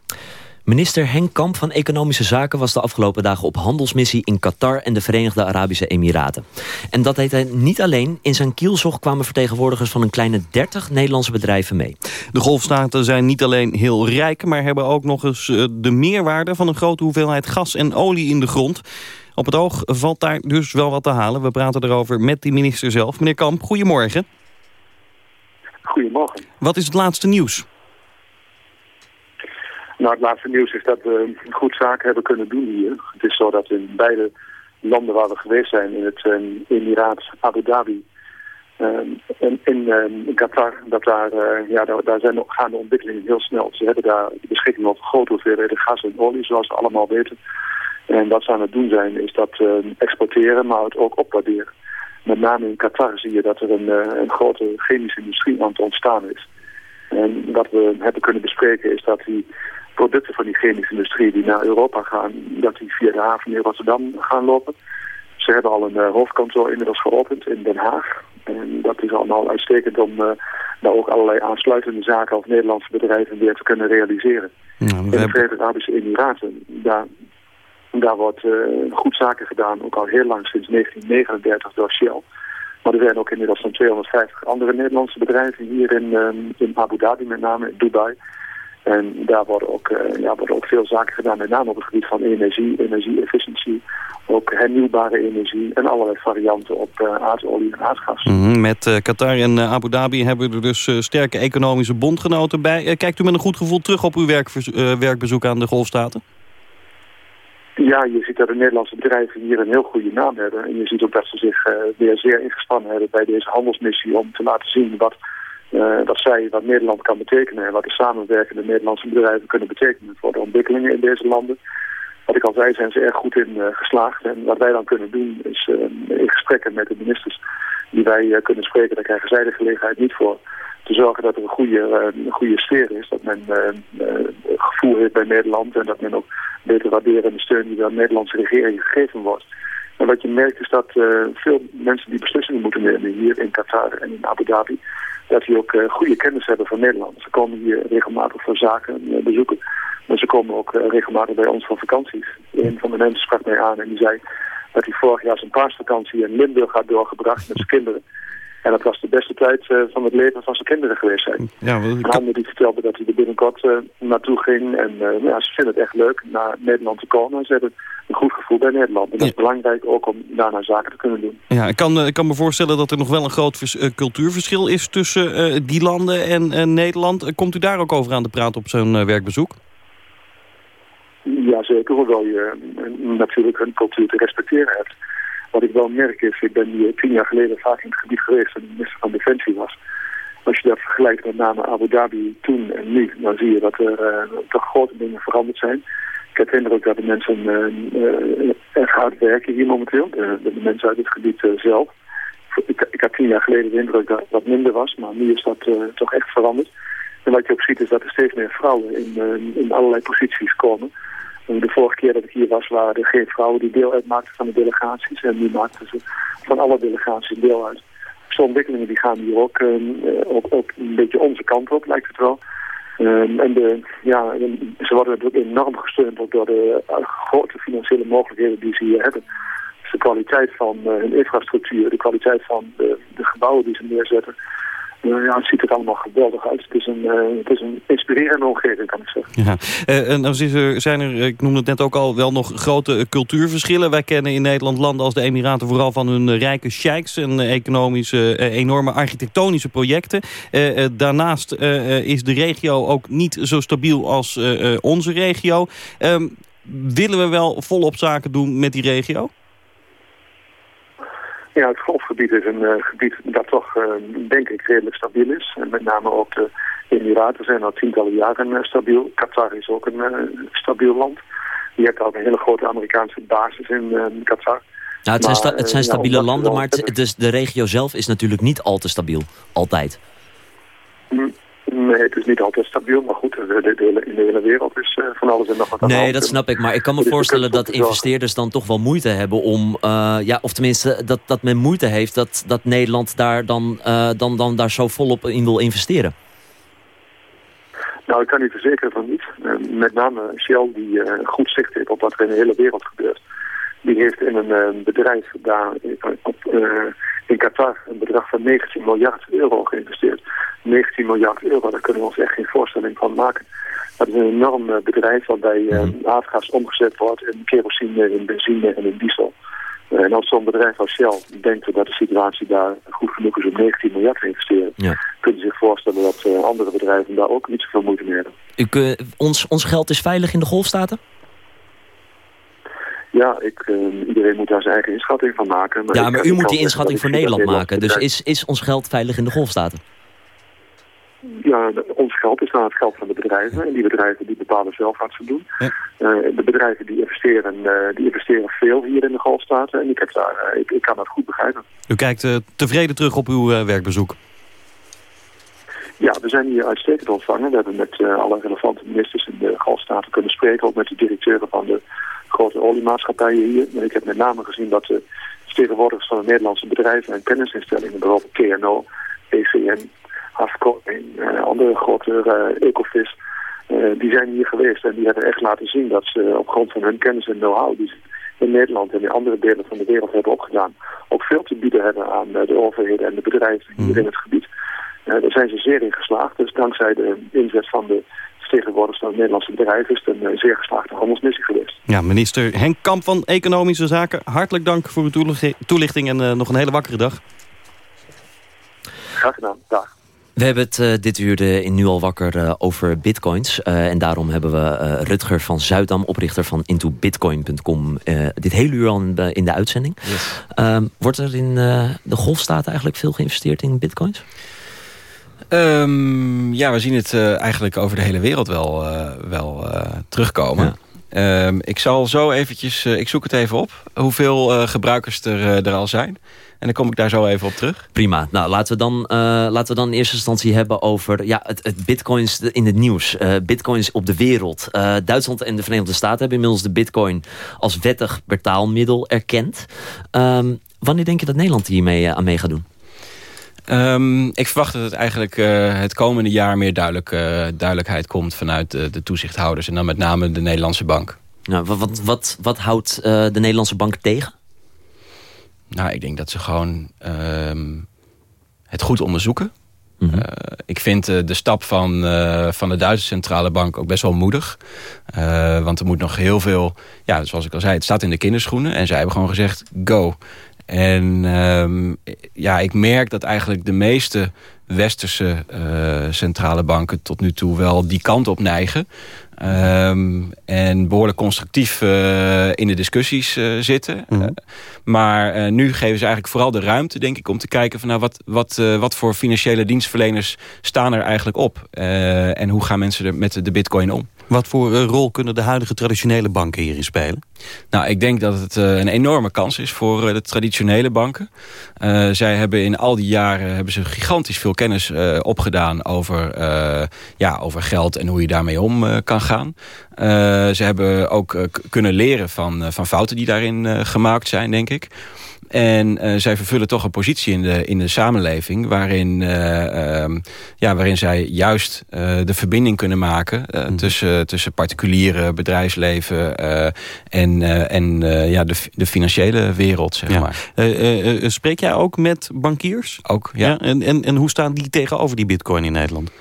Minister Henk Kamp van Economische Zaken was de afgelopen dagen op handelsmissie in Qatar en de Verenigde Arabische Emiraten. En dat deed hij niet alleen. In zijn kielzog kwamen vertegenwoordigers van een kleine 30 Nederlandse bedrijven mee. De golfstaten zijn niet alleen heel rijk, maar hebben ook nog eens eh, de meerwaarde van een grote hoeveelheid gas en olie in de grond. Op het oog valt daar dus wel wat te halen. We praten erover met die minister zelf. Meneer Kamp, goedemorgen. Goedemorgen. Wat is het laatste nieuws? Nou, het laatste nieuws is dat we goed zaken hebben kunnen doen hier. Het is zo dat in beide landen waar we geweest zijn, in het um, Emiraat, Abu Dhabi um, en in, um, Qatar, dat daar, uh, ja, daar, daar, zijn, gaan de ontwikkelingen heel snel. Ze hebben daar beschikking over grote hoeveelheden gas en olie, zoals we allemaal weten. En wat ze aan het doen zijn, is dat exporteren, maar het ook opwaarderen. Met name in Qatar zie je dat er een, uh, een grote chemische industrie aan het ontstaan is. En wat we hebben kunnen bespreken is dat die producten van die chemische industrie die naar Europa gaan, dat die via de haven in Rotterdam gaan lopen. Ze hebben al een uh, hoofdkantoor inmiddels geopend in Den Haag. En dat is allemaal uitstekend om uh, daar ook allerlei aansluitende zaken als Nederlandse bedrijven weer te kunnen realiseren. In de Verenigde Arabische Emiraten, daar, daar wordt uh, goed zaken gedaan, ook al heel lang sinds 1939 door Shell. Maar er zijn ook inmiddels zo'n 250 andere Nederlandse bedrijven hier in, in Abu Dhabi, met name in Dubai. En daar worden ook, uh, ja, worden ook veel zaken gedaan, met name op het gebied van energie, energie-efficiëntie, ook hernieuwbare energie en allerlei varianten op uh, aardolie en aardgas. Mhm, met uh, Qatar en Abu Dhabi hebben we er dus sterke economische bondgenoten bij. kijkt u met een goed gevoel terug op uw werkbezoek aan de Golfstaten? Ja, je ziet dat de Nederlandse bedrijven hier een heel goede naam hebben. En je ziet ook dat ze zich weer zeer ingespannen hebben bij deze handelsmissie om te laten zien wat uh, dat zij wat Nederland kan betekenen en wat de samenwerkende Nederlandse bedrijven kunnen betekenen voor de ontwikkelingen in deze landen. Wat ik al zei, zijn ze erg goed in uh, geslaagd. En wat wij dan kunnen doen is uh, in gesprekken met de ministers die wij kunnen spreken, daar krijgen zij de gelegenheid niet voor. Te zorgen dat er een goede, goede sfeer is, dat men gevoel heeft bij Nederland en dat men ook beter waarderen de steun die de Nederlandse regering gegeven wordt. En wat je merkt is dat veel mensen die beslissingen moeten nemen hier in Qatar en in Abu Dhabi, dat die ook uh, goede kennis hebben van Nederland. Ze komen hier regelmatig voor zaken uh, bezoeken. Maar ze komen ook regelmatig bij ons voor vakanties. Een van de mensen sprak mij aan en die zei dat hij vorig jaar zijn paasvakantie in Limburg had doorgebracht met zijn kinderen. En dat was de beste tijd uh, van het leven van zijn kinderen geweest zijn. Ja, ander die vertelde dat hij er binnenkort uh, naartoe ging. En uh, ja, ze vinden het echt leuk naar Nederland te komen. Ze hebben een goed gevoel bij Nederland. En dat is belangrijk ook om daarna zaken te kunnen doen. Ja, ik kan, ik kan me voorstellen dat er nog wel een groot cultuurverschil is tussen die landen en Nederland. Komt u daar ook over aan de praat op zo'n werkbezoek? Ja, zeker. Hoewel je natuurlijk hun cultuur te respecteren hebt. Wat ik wel merk is, ik ben hier tien jaar geleden vaak in het gebied geweest en minister van Defensie was. Als je dat vergelijkt met name Abu Dhabi toen en nu, dan zie je dat er uh, toch grote dingen veranderd zijn. Ik heb de indruk dat de mensen uh, erg hard werken hier momenteel, de, mensen uit het gebied zelf. Ik, ik, had tien jaar geleden de indruk dat dat minder was, maar nu is dat toch echt veranderd. En wat je ook ziet is dat er steeds meer vrouwen in, in allerlei posities komen. De vorige keer dat ik hier was, waren er geen vrouwen die deel uitmaakten van de delegaties. En nu maakten ze van alle delegaties deel uit. Zo'n ontwikkelingen die gaan hier ook, uh, ook, ook, een beetje onze kant op, lijkt het wel. Um, en de, ja, ze worden natuurlijk enorm gesteund door de uh, grote financiële mogelijkheden die ze hier hebben. Dus de kwaliteit van uh, hun infrastructuur, de kwaliteit van de gebouwen die ze neerzetten ja, het ziet er allemaal geweldig uit. Het is een, uh, het is een inspirerende omgeving, kan ik zeggen. Ja. Uh, en dan zijn er, ik noemde het net ook al, wel nog grote cultuurverschillen. Wij kennen in Nederland landen als de Emiraten vooral van hun rijke sheiks... en economische, enorme architectonische projecten. daarnaast is de regio ook niet zo stabiel als onze regio. Ehm, willen we wel volop zaken doen met die regio? Ja, het golfgebied is een uh, gebied dat toch, uh, denk ik, redelijk stabiel is. En met name ook de Emiraten zijn al tientallen jaren uh, stabiel. Qatar is ook een stabiel land. Je hebt ook een hele grote Amerikaanse basis in Qatar. Nou, het, zijn, het zijn stabiele landen, maar het, dus de regio zelf is natuurlijk niet al te stabiel. Altijd. Mm, Nee, het is niet altijd stabiel, maar goed, de, de, in de hele wereld is uh, van alles en nog wat aan Nee, dat snap ik, maar ik kan me voorstellen dat investeerders dan toch wel moeite hebben om, uh, ja, of tenminste dat, dat men moeite heeft dat, dat Nederland daar dan, uh, dan, dan daar zo volop in wil investeren. Nou, ik kan u verzekeren van niet. met name Shell, die goed zicht heeft op wat er in de hele wereld gebeurt. Die heeft in een bedrijf daar op, in Qatar een bedrag van 19 miljard euro geïnvesteerd. 19 miljard euro, daar kunnen we ons echt geen voorstelling van maken. Dat is een enorm eh, bedrijf waarbij uh, aardgas omgezet wordt in kerosine, in benzine en in diesel. Uh, en als zo'n bedrijf als Shell denkt dat de situatie daar goed genoeg is om 19 miljard te investeren, ja. kunnen zich voorstellen dat andere bedrijven daar ook niet zoveel moeite mee hebben. U, ons, ons geld is veilig in de golfstaten? Ja, ik, uh, iedereen moet daar zijn eigen inschatting van maken. Maar ja, maar u moet die inschatting voor Nederland maken. Dus is, is ons geld veilig in de golfstaten? Ja, ons geld is dan het geld van de bedrijven. En die bedrijven die bepalen zelf wat ze doen. Ja. Uh, de bedrijven die investeren, uh, die investeren veel hier in de golfstaten. En ik, heb daar, uh, ik, ik, kan dat goed begrijpen. U kijkt tevreden terug op uw werkbezoek? Ja, we zijn hier uitstekend ontvangen. We hebben met alle relevante ministers in de golfstaten kunnen spreken. Ook met de directeuren van de grote oliemaatschappijen hier. En ik heb met name gezien dat de vertegenwoordigers van de Nederlandse bedrijven en kennisinstellingen, bijvoorbeeld KNO, ECN, HAFCO en uh, andere grote uh, Ecofis, uh, die zijn hier geweest en die hebben echt laten zien dat ze op grond van hun kennis en know-how die ze in Nederland en in andere delen van de wereld hebben opgedaan, ook veel te bieden hebben aan de overheden en de bedrijven hier in het gebied. daar zijn ze zeer in geslaagd. Dus dankzij de inzet van de vertegenwoordigers van het Nederlandse bedrijf is het een zeer geslaagde handelsmissie geweest. Ja, minister Henk Kamp van Economische Zaken, hartelijk dank voor uw toelichting en nog een hele wakkere dag. Graag gedaan, dag. We hebben het uh, dit uur de, in Nu al wakker uh, over bitcoins. Uh, en daarom hebben we Rutger van Zuidam, oprichter van intobitcoin.com... dit hele uur al in de, in de uitzending. Yes. Ehm, wordt er in de golfstaten eigenlijk veel geïnvesteerd in bitcoins? Um, ja, we zien het eigenlijk over de hele wereld wel, wel terugkomen. Ja. Um, ik zal zo eventjes, ik zoek het even op, hoeveel gebruikers er, er al zijn... En dan kom ik daar zo even op terug. Prima. Nou, laten we dan, uh, laten we dan in eerste instantie hebben over ja, het, het bitcoins in het nieuws. Uh, bitcoins op de wereld. Uh, Duitsland en de Verenigde Staten hebben inmiddels de bitcoin als wettig betaalmiddel erkend. Um, wanneer denk je dat Nederland hiermee aan mee gaat doen? Um, ik verwacht dat het eigenlijk uh, het komende jaar meer duidelijk, uh, duidelijkheid komt vanuit de, de, toezichthouders. En dan met name de Nederlandse bank. Nou, wat, wat, wat houdt uh, de Nederlandse bank tegen? Nou, ik denk dat ze gewoon ehm, het goed onderzoeken. Mm ik vind de stap van, van de Duitse Centrale Bank ook best wel moedig. want er moet nog heel veel... Ja, zoals ik al zei, het staat in de kinderschoenen. En zij hebben gewoon gezegd, go. En um, ja, ik merk dat eigenlijk de meeste westerse centrale banken... tot nu toe wel die kant op neigen. Um, en behoorlijk constructief uh, in de discussies uh, zitten. Mm. Uh, maar nu geven ze eigenlijk vooral de ruimte, denk ik, om te kijken van nou, wat, wat, wat voor financiële dienstverleners staan er eigenlijk op. en hoe gaan mensen er met de bitcoin om. Wat voor rol kunnen de huidige traditionele banken hierin spelen? Nou, ik denk dat het een enorme kans is voor de traditionele banken. zij hebben in al die jaren hebben ze gigantisch veel kennis opgedaan over, ja, over geld en hoe je daarmee om kan gaan. Ze hebben ook kunnen leren van, van fouten die daarin gemaakt zijn, denk ik. En zij vervullen toch een positie in de, in de samenleving... waarin, ehm, ja, waarin zij juist de verbinding kunnen maken... Mm. tussen, tussen particuliere bedrijfsleven en, en ja, de, de financiële wereld, zeg maar. spreek jij ook met bankiers? Ook, ja. ja. En, en, en hoe staan die tegenover die bitcoin in Nederland?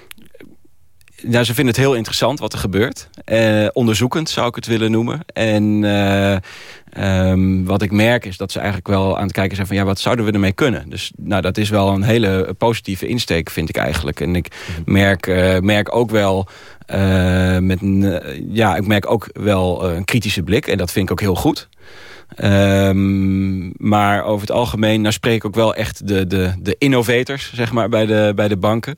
Nou, ze vinden het heel interessant wat er gebeurt. Uh, onderzoekend zou ik het willen noemen. En uh, um, wat ik merk is dat ze eigenlijk wel aan het kijken zijn van... ja, wat zouden we ermee kunnen? Dus nou, dat is wel een hele positieve insteek, vind ik eigenlijk. En ik merk, uh, merk ook wel... met, ja, ik merk ook wel een kritische blik. En dat vind ik ook heel goed. Um, maar over het algemeen, nou spreek ik ook wel echt de, de, de innovators, zeg maar, bij de, bij de banken.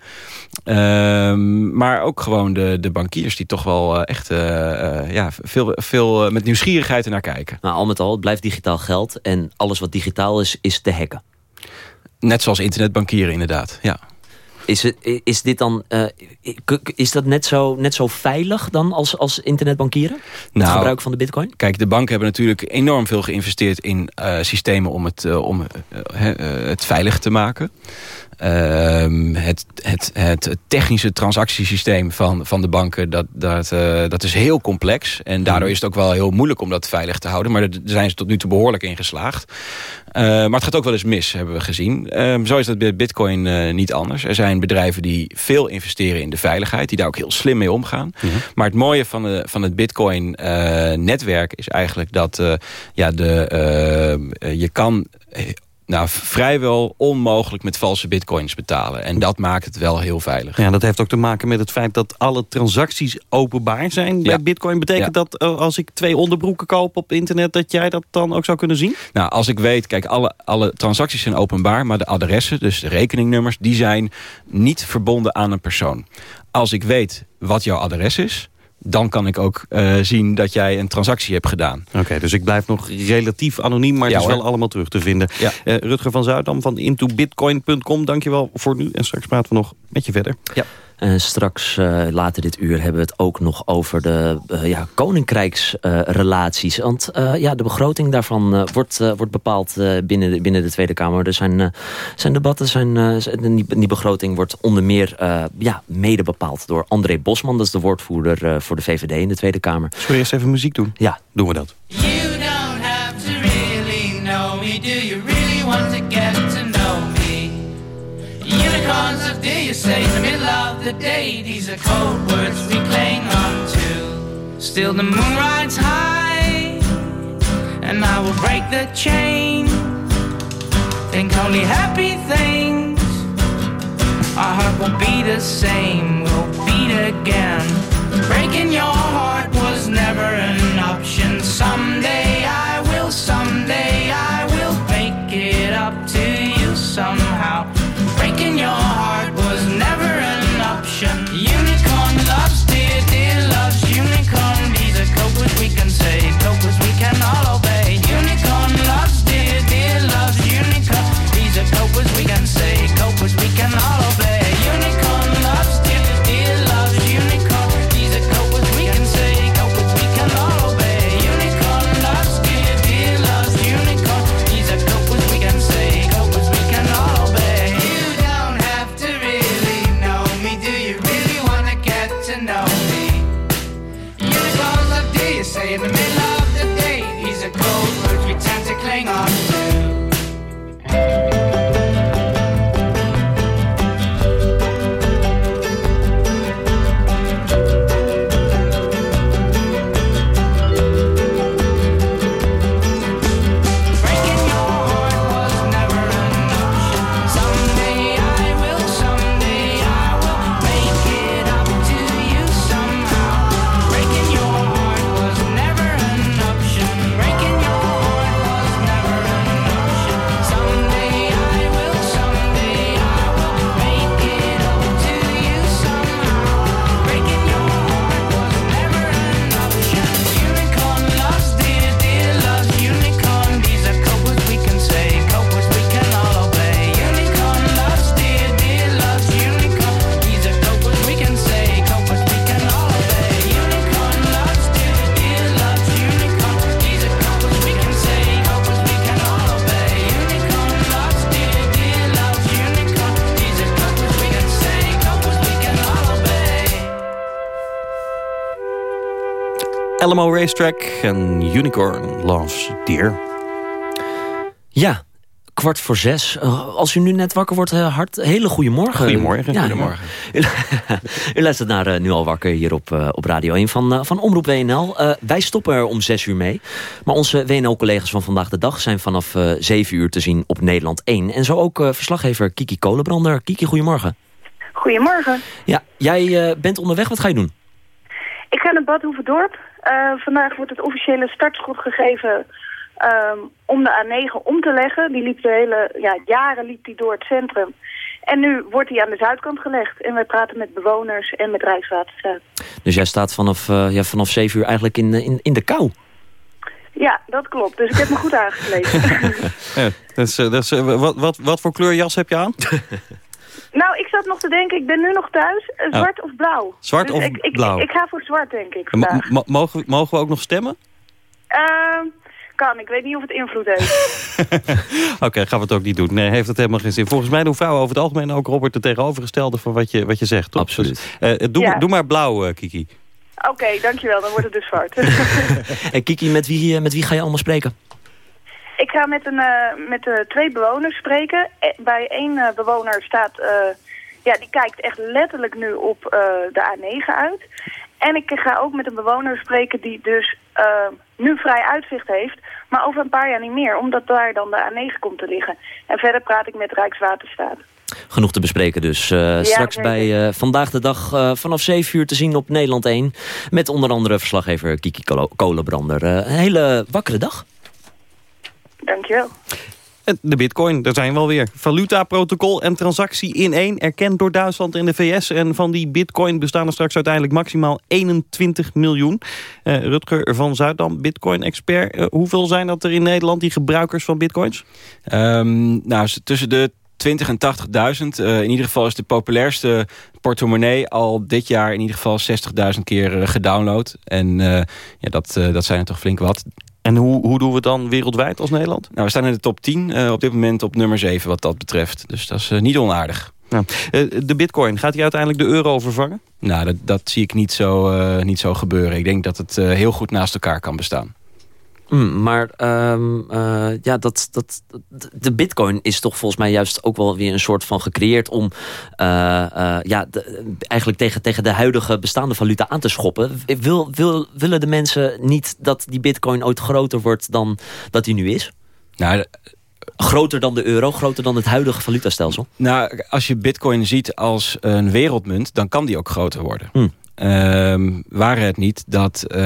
Um, maar ook gewoon de, de bankiers die toch wel uh, echt uh, uh, ja, veel, veel met nieuwsgierigheid naar kijken. Nou, al met al, het blijft digitaal geld en alles wat digitaal is, is te hacken. Net zoals internetbankieren inderdaad, ja. Is, het, is dit dan uh, is dat net zo, net zo veilig dan als, als internetbankieren? Nou, het gebruik van de bitcoin? Kijk, de banken hebben natuurlijk enorm veel geïnvesteerd in uh, systemen om het, uh, om, het veilig te maken. Uh, het, het, het technische transactiesysteem van, van de banken, dat, dat, uh, dat is heel complex. En daardoor mhm. is het ook wel heel moeilijk om dat veilig te houden. Maar daar zijn ze tot nu toe behoorlijk in geslaagd. Uh, maar het gaat ook wel eens mis, hebben we gezien. Uh, zo is dat bij bitcoin uh, niet anders. Er zijn bedrijven die veel investeren in de veiligheid. Die daar ook heel slim mee omgaan. -hmm. Maar het mooie van, de, van het bitcoin netwerk is eigenlijk dat ja, de, je kan nou, vrijwel onmogelijk met valse bitcoins betalen. En dat maakt het wel heel veilig. Ja, dat heeft ook te maken met het feit dat alle transacties openbaar zijn bij bitcoin. Betekent dat uh, als ik twee onderbroeken koop op internet... dat jij dat dan ook zou kunnen zien? Nou, als ik weet, kijk, alle, alle transacties zijn openbaar... maar de adressen, dus de rekeningnummers, die zijn niet verbonden aan een persoon. Als ik weet wat jouw adres is dan kan ik ook uh, zien dat jij een transactie hebt gedaan. Oké, dus ik blijf nog relatief anoniem, maar ja, het is wel allemaal terug te vinden. Ja. Uh, Rutger van Zuidam van intobitcoin.com, dankjewel voor nu. En straks praten we nog met je verder. Ja. En straks, eh, later dit uur, hebben we het ook nog over de eh, koninkrijksrelaties. Want eh, ja, de begroting daarvan wordt, wordt bepaald binnen, de, binnen de Tweede Kamer. Er zijn, zijn debatten, zijn, die, die, begroting wordt onder meer ja, mede bepaald door André Bosman. Dat is de woordvoerder voor de VVD in de Tweede Kamer. Zullen we eerst even muziek doen? Ja. Doen we dat. You don't have to really know me. Do you really want to get to say in the middle of the day? These are cold words we cling on to. Still the moon rides high, and I will break the chain. Think only happy things. Our heart will be the same, we'll beat again. Breaking your heart was never an option. Someday LMO Racetrack en Unicorn Loves Deer. Ja, kwart voor zes. Uh, als u nu net wakker wordt, uh, hart, hele goede morgen. Goedemorgen. Ja, Goedemorgen. U, (laughs) u luistert naar uh, Nu al wakker hier op, uh, op Radio 1 van, van Omroep WNL. Uh, wij stoppen er om zes uur mee. Maar onze WNL-collega's van Vandaag de Dag zijn vanaf uh, zeven uur te zien op Nederland 1. En zo ook uh, verslaggever Kiki Kolenbrander. Kiki, goedemorgen. Goedemorgen. Ja, jij uh, bent onderweg. Wat ga je doen? Ik ga naar Bad Hoeverdorp. Uh, vandaag wordt het officiële startschot gegeven um, om de A9 om te leggen. Die liep de hele, ja, jaren liep die door het centrum. En nu wordt die aan de zuidkant gelegd. En wij praten met bewoners en met Rijkswaterstaat. Dus jij staat vanaf, uh, ja, vanaf 7 uur eigenlijk in, in, in de kou? Ja, dat klopt. Dus ik heb me goed (laughs) aangekleed. ja, dus, dus, wat, wat, wat voor kleur jas heb je aan? (laughs) Nou, ik zat nog te denken, ik ben nu nog thuis. Uh, zwart oh. of blauw? Zwart dus of ik, ik, blauw? Ik, ik, ga voor zwart, denk ik, vandaag. Mogen, we, mogen we ook nog stemmen? Uh, kan, ik weet niet of het invloed heeft. (laughs) Oké, okay, gaan we het ook niet doen. Nee, heeft het helemaal geen zin. Volgens mij doen vrouwen over het algemeen ook, Robert, de tegenovergestelde van wat je, wat je zegt. Toch? Absoluut. Dus, uh, doe, ja. doe maar blauw, uh, Kiki. Oké, okay, dankjewel. Dan wordt het dus zwart. (laughs) (laughs) en Kiki, met wie, met wie ga je allemaal spreken? Ik ga met, een, uh, met uh, twee bewoners spreken. Bij één bewoner staat... ja, die kijkt echt letterlijk nu op de A9 uit. En ik ga ook met een bewoner spreken die dus nu vrij uitzicht heeft... maar over een paar jaar niet meer, omdat daar dan de A9 komt te liggen. En verder praat ik met Rijkswaterstaat. Genoeg te bespreken dus. Uh, ja, straks bij uh, Vandaag de Dag uh, vanaf 7 uur te zien op Nederland 1... met onder andere verslaggever Kiki Kolenbrander. een hele wakkere dag. Dankjewel. En de bitcoin, daar zijn we alweer. Valuta-protocol en transactie in één, erkend door Duitsland en de VS. En van die bitcoin bestaan er straks uiteindelijk maximaal 21 miljoen. Uh, Rutger van Zuidam, bitcoin-expert. Uh, hoeveel zijn dat er in Nederland, die gebruikers van bitcoins? Um, nou, tussen de 20 en 80.000. Uh, in ieder geval is de populairste portemonnee al dit jaar in ieder geval 60.000 keer gedownload. En uh, ja, dat, dat zijn er toch flink wat. En hoe, hoe doen we het dan wereldwijd als Nederland? Nou, we staan in de top 10. Uh, op dit moment op nummer 7 wat dat betreft. Dus dat is uh, niet onaardig. Nou, uh, de bitcoin, gaat hij uiteindelijk de euro vervangen? Nou, dat, dat zie ik niet zo, niet zo gebeuren. Ik denk dat het heel goed naast elkaar kan bestaan. Mm, maar um, uh, ja, dat, dat, de bitcoin is toch volgens mij juist ook wel weer een soort van gecreëerd... om uh, uh, ja, de, eigenlijk tegen, tegen de huidige bestaande valuta aan te schoppen. Wil, wil, willen de mensen niet dat die bitcoin ooit groter wordt dan dat die nu is? Nou, Groter dan de euro, groter dan het huidige valutastelsel? Nou, als je bitcoin ziet als een wereldmunt, dan kan die ook groter worden. Hmm. Um, waren het niet dat uh,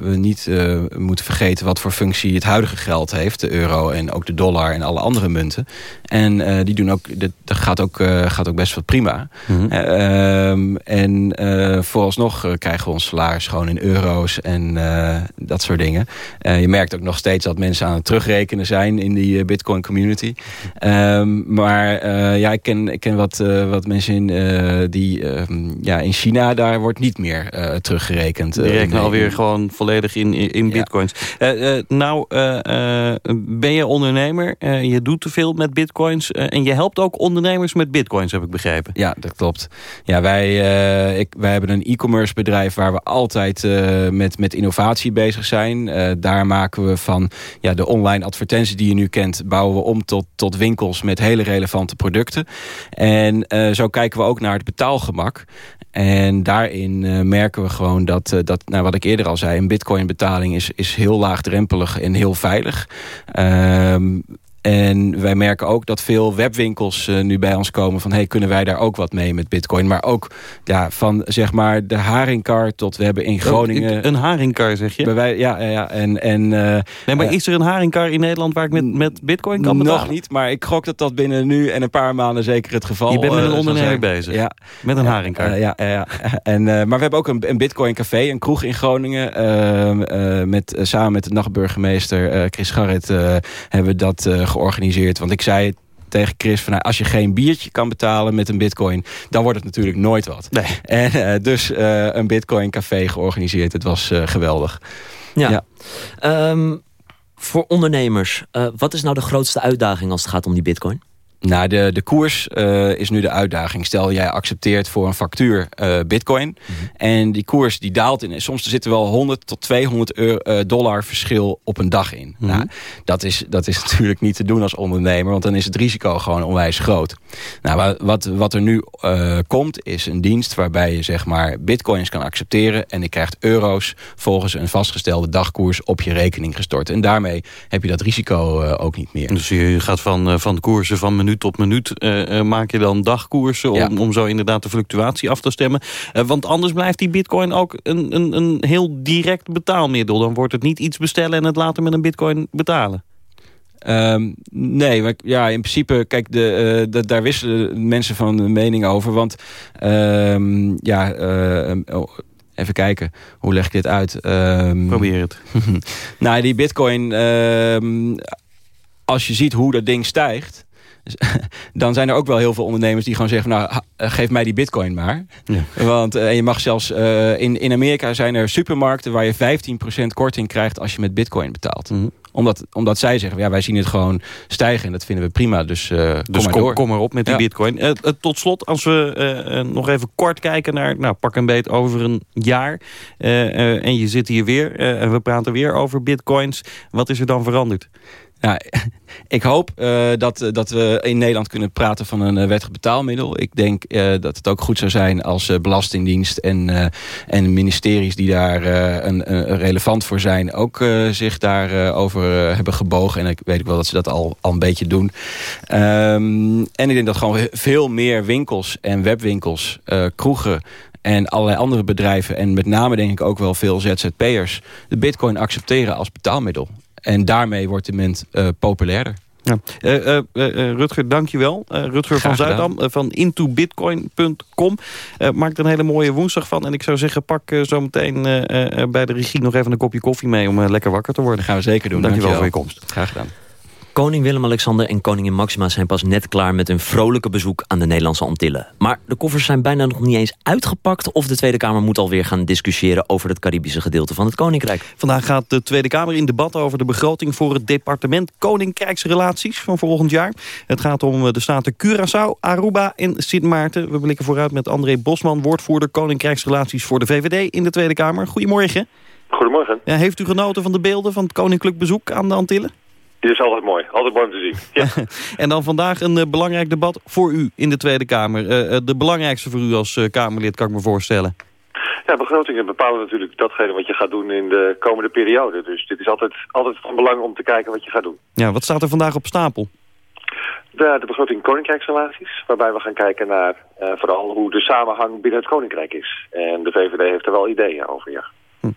we niet uh, moeten vergeten... wat voor functie het huidige geld heeft. De euro en ook de dollar en alle andere munten. En uh, die doen ook, dat gaat ook, gaat ook best wat prima. Mm -hmm. um, en vooralsnog krijgen we ons salaris gewoon in euro's en dat soort dingen. je merkt ook nog steeds dat mensen aan het terugrekenen zijn... in die bitcoin community. Um, maar ja, ik ken, ik ken wat, wat mensen in, die ja, in China... daar wordt niet meer uh, teruggerekend. Die rekenen uh, alweer gewoon volledig in, in, bitcoins. Uh, nou, ben je ondernemer, je doet te veel met bitcoins... en je helpt ook ondernemers met bitcoins, heb ik begrepen. Ja, dat klopt. Ja, wij, ik, wij hebben een e-commerce bedrijf... waar we altijd met, met innovatie bezig zijn. daar maken we van ja, de online advertenties die je nu kent... bouwen we om tot, tot winkels met hele relevante producten. En zo kijken we ook naar het betaalgemak. En daarin uh, merken we gewoon dat, uh, dat nou, wat ik eerder al zei... een bitcoin betaling is, is heel laagdrempelig en heel veilig. En wij merken ook dat veel webwinkels uh, nu bij ons komen van... hey, kunnen wij daar ook wat mee met bitcoin? Maar ook ja, van zeg maar de haringkar tot we hebben in oh, Groningen... Een haringkar zeg je? Wij, ja, ja, en... en uh, nee, maar uh, is er een haringkar in Nederland waar ik met, met bitcoin kan betalen? Nog niet, maar ik gok dat dat binnen nu en een paar maanden zeker het geval is. Je bent met een ondernemer bezig? Ja. Met een haringkar? ja, ja. (laughs) En, maar we hebben ook een, een bitcoin café, een kroeg in Groningen. Met, samen met de nachtburgemeester Chris Garret hebben we dat georganiseerd. Want ik zei tegen Chris van nou, als je geen biertje kan betalen met een bitcoin, dan wordt het natuurlijk nooit wat. Nee. En uh, dus uh, een bitcoin café georganiseerd. Het was uh, geweldig. Ja. ja. Um, voor ondernemers, wat is nou de grootste uitdaging als het gaat om die bitcoin? Nou, de, de koers uh, is nu de uitdaging. Stel, jij accepteert voor een factuur uh, bitcoin. Mm -hmm. En die koers die daalt in. Soms zit er wel 100 tot 200 euro, uh, dollar verschil op een dag in. Mm -hmm. nou, dat, is, dat is (laughs) natuurlijk niet te doen als ondernemer. Want dan is het risico gewoon onwijs groot. Nou, wat, wat er nu komt is een dienst waarbij je zeg maar bitcoins kan accepteren. En je krijgt euro's volgens een vastgestelde dagkoers op je rekening gestort. En daarmee heb je dat risico ook niet meer. Dus je gaat van, van koersen van minuut tot minuut uh, uh, maak je dan dagkoersen... Om, ja. om zo inderdaad de fluctuatie af te stemmen. Uh, want anders blijft die bitcoin ook een, een, een heel direct betaalmiddel. Dan wordt het niet iets bestellen en het later met een bitcoin betalen. Um, nee, maar ja, in principe, kijk, de, uh, de, daar wisselen mensen van de mening over. Want, um, ja, uh, oh, even kijken, hoe leg ik dit uit? Um, Probeer het. (laughs) nou, die bitcoin, als je ziet hoe dat ding stijgt... (laughs) dan zijn er ook wel heel veel ondernemers die gewoon zeggen... nou, eh, geef mij die bitcoin maar. Ja. Want uh, je mag zelfs... Uh, in, in Amerika zijn er supermarkten waar je 15% korting krijgt... als je met bitcoin betaalt. Mm -hmm. omdat, omdat zij zeggen, ja, wij zien het gewoon stijgen... en dat vinden we prima, dus, uh, dus kom, kom, maar kom maar op met die ja. bitcoin. tot slot, als we nog even kort kijken naar... nou, pak een beet over een jaar... en je zit hier weer en we praten weer over bitcoins. Wat is er dan veranderd? Nou, (laughs) ik hoop uh, dat, dat we in Nederland kunnen praten van een wettig betaalmiddel. Ik denk dat het ook goed zou zijn als Belastingdienst en, en ministeries die daar een, relevant voor zijn... ook zich daarover over hebben gebogen. En ik weet ook wel dat ze dat al, al een beetje doen. Um, en ik denk dat gewoon veel meer winkels en webwinkels, kroegen en allerlei andere bedrijven... en met name denk ik ook wel veel ZZP'ers... de bitcoin accepteren als betaalmiddel. En daarmee wordt de munt uh, populairder. Ja. Uh, Rutger, dankjewel. Rutger Graag van Zuidam van intobitcoin.com. maak er een hele mooie woensdag van. En ik zou zeggen, pak zometeen bij de regie nog even een kopje koffie mee... om lekker wakker te worden. Dat gaan we zeker doen. Dankjewel, dankjewel voor je komst. Graag gedaan. Koning Willem-Alexander en koningin Maxima zijn pas net klaar met een vrolijke bezoek aan de Nederlandse Antillen. Maar de koffers zijn bijna nog niet eens uitgepakt of de Tweede Kamer moet alweer gaan discussiëren over het Caribische gedeelte van het Koninkrijk. Vandaag gaat de Tweede Kamer in debat over de begroting voor het departement Koninkrijksrelaties van volgend jaar. Het gaat om de staten Curaçao, Aruba en Sint Maarten. We blikken vooruit met André Bosman, woordvoerder Koninkrijksrelaties voor de VVD in de Tweede Kamer. Goedemorgen. Goedemorgen. Ja, heeft u genoten van de beelden van het koninklijk bezoek aan de Antillen? Dit is altijd mooi. Altijd mooi om te zien. Ja. (laughs) en dan vandaag een uh, belangrijk debat voor u in de Tweede Kamer. Uh, de belangrijkste voor u als uh, Kamerlid, kan ik me voorstellen. Ja, begrotingen bepalen natuurlijk datgene wat je gaat doen in de komende periode. Dus dit is altijd, altijd van belang om te kijken wat je gaat doen. Ja, wat staat er vandaag op stapel? De, de begroting Koninkrijksrelaties, waarbij we gaan kijken naar uh, vooral hoe de samenhang binnen het Koninkrijk is. En de VVD heeft er wel ideeën over, ja. Hm.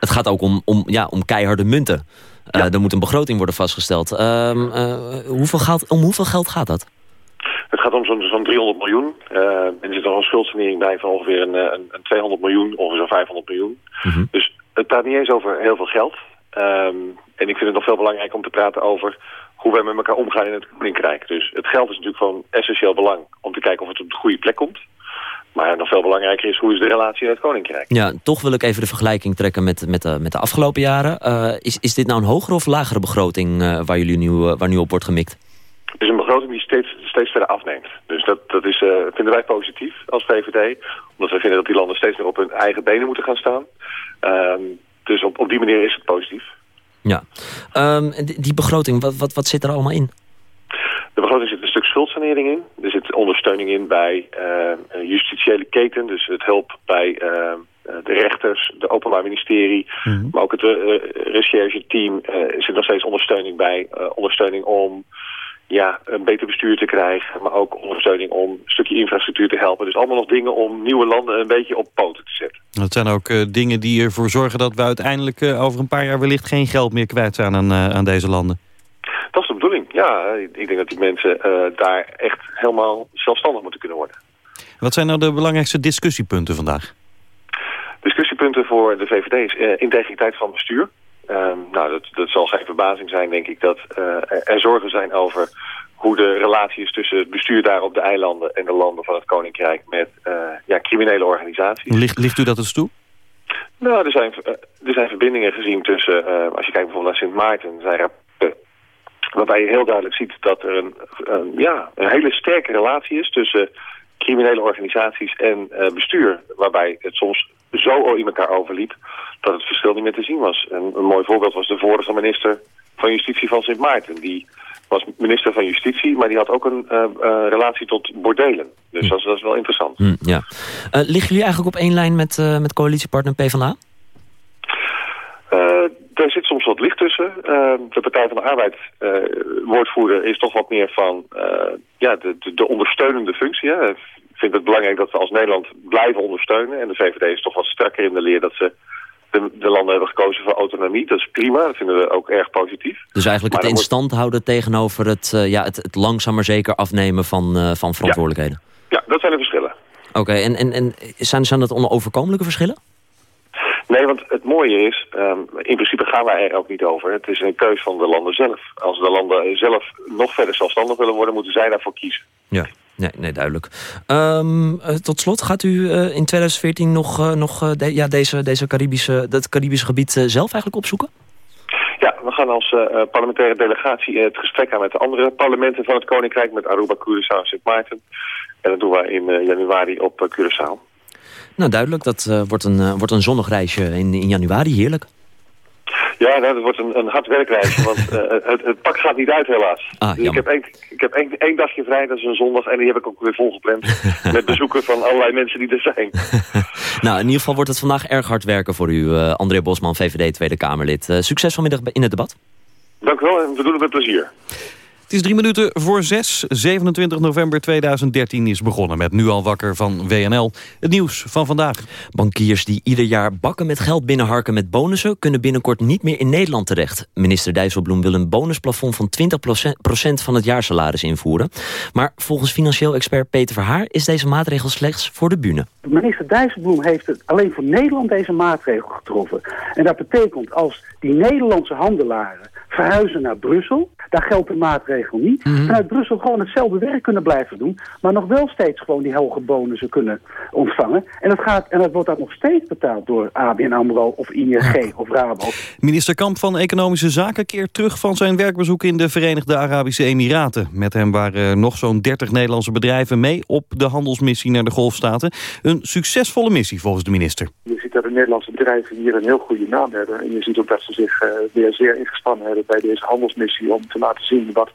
Het gaat ook om, om, ja, om keiharde munten. Uh, er moet een begroting worden vastgesteld. Uh, hoeveel geld, om hoeveel geld gaat dat? Het gaat om zo'n zo 300 miljoen. en er zit nog een schuldsanering bij van ongeveer een, een, een 200 miljoen, ongeveer zo'n 500 miljoen. Mm -hmm. Dus het praat niet eens over heel veel geld. Um, en ik vind het nog veel belangrijker om te praten over hoe wij met elkaar omgaan in het Koninkrijk. Dus het geld is natuurlijk van essentieel belang om te kijken of het op de goede plek komt. Maar nog veel belangrijker is, hoe is de relatie in het Koninkrijk? Ja, toch wil ik even de vergelijking trekken met, met, de, met de afgelopen jaren. Uh, is, is dit nou een hogere of lagere begroting uh, waar, jullie nu, uh, waar nu op wordt gemikt? Het is een begroting die steeds, steeds verder afneemt. Dus dat, dat is, vinden wij positief als VVD. Omdat wij vinden dat die landen steeds meer op hun eigen benen moeten gaan staan. Um, dus op, op die manier is het positief. Ja. Um, die, die begroting, wat, wat, wat zit er allemaal in? De begroting zit een stuk schuldsanering in. Er zit ondersteuning in bij een justitiële keten. Dus het hulp bij uh, de rechters, de openbaar ministerie. Mm -hmm. Maar ook het uh, recherche-team er zit nog steeds ondersteuning bij. ondersteuning om ja, een beter bestuur te krijgen. Maar ook ondersteuning om een stukje infrastructuur te helpen. Dus allemaal nog dingen om nieuwe landen een beetje op poten te zetten. Dat zijn ook uh, dingen die ervoor zorgen dat we uiteindelijk uh, over een paar jaar wellicht geen geld meer kwijt zijn aan, uh, aan deze landen. Bedoeling, ja. Ik denk dat die mensen daar echt helemaal zelfstandig moeten kunnen worden. Wat zijn nou de belangrijkste discussiepunten vandaag? Discussiepunten voor de VVD is integriteit van bestuur. Um, nou, dat, dat zal geen verbazing zijn, denk ik, dat uh, er zorgen zijn over hoe de relatie is tussen het bestuur daar op de eilanden en de landen van het Koninkrijk met uh, ja, criminele organisaties. Ligt, ligt u dat eens toe? Nou, er zijn, er zijn verbindingen gezien tussen, uh, als je kijkt bijvoorbeeld naar Sint Maarten, zijn rapporten waarbij je heel duidelijk ziet dat er een, een, ja, een hele sterke relatie is tussen criminele organisaties en uh, bestuur. Waarbij het soms zo in elkaar overliep dat het verschil niet meer te zien was. En een mooi voorbeeld was de vorige minister van Justitie van Sint Maarten. Die was minister van Justitie, maar die had ook een uh, uh, relatie tot bordelen. Dus hm. dat, is, dat, is, wel interessant. Ja. liggen jullie eigenlijk op één lijn met, met coalitiepartner PvdA? Daar zit soms wat licht tussen. de Partij van de Arbeid woordvoerder is toch wat meer van ja, de, de, de ondersteunende functie. Hè vind het belangrijk dat we als Nederland blijven ondersteunen. En de VVD is toch wat sterker in de leer dat ze de, de landen hebben gekozen voor autonomie. Dat is prima, dat vinden we ook erg positief. Dus eigenlijk maar het in stand houden tegenover het, uh, ja, het, het langzaam maar zeker afnemen van, uh, van verantwoordelijkheden. Ja. ja, dat zijn de verschillen. Oké, okay, en, en, en zijn, zijn dat onoverkomelijke verschillen? Nee, want het mooie is, um, in principe gaan wij er ook niet over. Het is een keus van de landen zelf. Als de landen zelf nog verder zelfstandig willen worden, moeten zij daarvoor kiezen. Ja. Nee, nee duidelijk. Um, uh, tot slot, gaat u uh, in 2014 nog, uh, nog de, ja, deze, deze Caribische, dat Caribische gebied zelf eigenlijk opzoeken? Ja, we gaan als parlementaire delegatie het gesprek aan met de andere parlementen van het Koninkrijk, met Aruba, Curaçao en Sint Maarten. En dat doen we in januari op Curaçao. Nou, duidelijk. Dat wordt, een, wordt een zonnig reisje in, in januari. Heerlijk. Ja, nou, dat wordt een, een hard werkreisje, want uh, (laughs) het, het, pak gaat niet uit helaas. Ah, dus ik heb, één, ik heb één, één dagje vrij, dat is een zondag, en die heb ik ook weer volgepland. (laughs) met bezoeken van allerlei mensen die er zijn. (laughs) nou, in ieder geval wordt het vandaag erg hard werken voor u, uh, André Bosman, VVD Tweede Kamerlid. Uh, succes vanmiddag in het debat. Dank u wel en we doen het met plezier. Het is drie minuten voor zes. 27 november 2013 is begonnen met Nu al wakker van WNL. Het nieuws van vandaag. Bankiers die ieder jaar bakken met geld binnenharken met bonussen... kunnen binnenkort niet meer in Nederland terecht. Minister Dijsselbloem wil een bonusplafond van 20% van het jaarsalaris invoeren. Maar volgens financieel expert Peter Verhaar... is deze maatregel slechts voor de bühne. Minister Dijsselbloem heeft het alleen voor Nederland deze maatregel getroffen. En dat betekent als die Nederlandse handelaren verhuizen naar Brussel. Daar geldt de maatregel niet. Mm -hmm. Vanuit Brussel gewoon hetzelfde werk kunnen blijven doen. Maar nog wel steeds gewoon die hoge bonussen kunnen ontvangen. En dat, gaat, en dat wordt dan nog steeds betaald door ABN AMRO of ING of Rabo. Minister Kamp van Economische Zaken keert terug van zijn werkbezoek in de Verenigde Arabische Emiraten. Met hem waren nog zo'n 30 Nederlandse bedrijven mee op de handelsmissie naar de Golfstaten. Een succesvolle missie volgens de minister. Je ziet dat de Nederlandse bedrijven hier een heel goede naam hebben. En je ziet ook dat ze zich weer zeer ingespannen hebben bij deze handelsmissie om te laten zien wat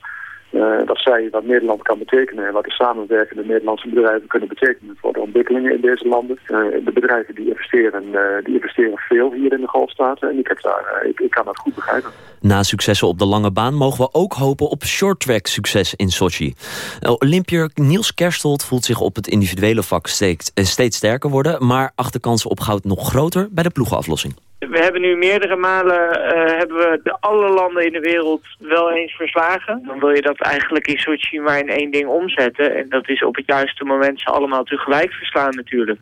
dat zij wat Nederland kan betekenen en wat de samenwerkende Nederlandse bedrijven kunnen betekenen voor de ontwikkelingen in deze landen. Uh, de bedrijven die investeren, uh, die investeren veel hier in de Golfstaten en ik, heb daar, ik, kan dat goed begrijpen. Na successen op de lange baan mogen we ook hopen op shorttrack succes in Sochi. Olympier Niels Kerstold voelt zich op het individuele vak steeds, steeds sterker worden, maar achterkansen op goud nog groter bij de ploegenaflossing. We hebben nu meerdere malen uh, hebben we de alle landen in de wereld wel eens verslagen. Dan wil je dat eigenlijk in Sochi maar in één ding omzetten. En dat is op het juiste moment ze allemaal tegelijk verslaan natuurlijk.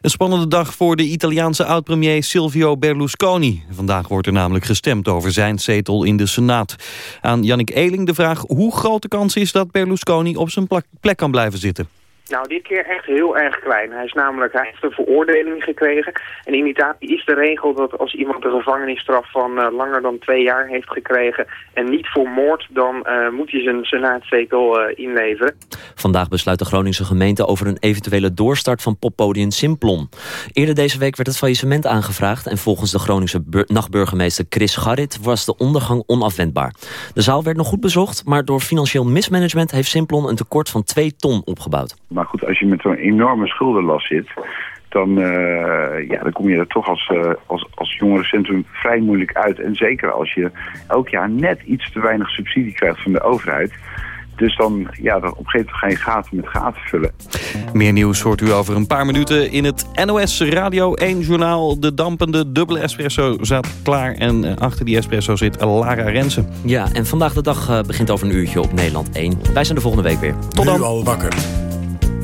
Een spannende dag voor de Italiaanse oud-premier Silvio Berlusconi. Vandaag wordt er namelijk gestemd over zijn zetel in de Senaat. Aan Jannik Eeling de vraag hoe groot de kans is dat Berlusconi op zijn plek kan blijven zitten. Nou, dit keer echt heel erg klein. Hij is namelijk, hij een veroordeling gekregen. En in Italië is de regel dat als iemand een gevangenisstraf van uh, langer dan twee jaar heeft gekregen... en niet voor moord, dan uh, moet hij zijn senaatzetel uh, inleveren. Vandaag besluit de Groningse gemeente over een eventuele doorstart van poppodium Simplon. Eerder deze week werd het faillissement aangevraagd... en volgens de Groningse nachtburgemeester Chris Garrit was de ondergang onafwendbaar. De zaal werd nog goed bezocht, maar door financieel mismanagement... heeft Simplon een tekort van 2 ton opgebouwd. Maar goed, als je met zo'n enorme schuldenlast zit... Dan, uh, ja, dan kom je er toch als, uh, als, als jongerencentrum vrij moeilijk uit. En zeker als je elk jaar net iets te weinig subsidie krijgt van de overheid... Dus dan, ja, dan op een gegeven moment ga je gaten met gaten vullen. Meer nieuws hoort u over een paar minuten in het NOS Radio 1 journaal. De dampende dubbele espresso staat klaar. En uh, achter die espresso zit Lara Rensen. Ja, en vandaag de dag begint over een uurtje op Nederland 1. Wij zijn de volgende week weer. Tot dan. Nu al wakker.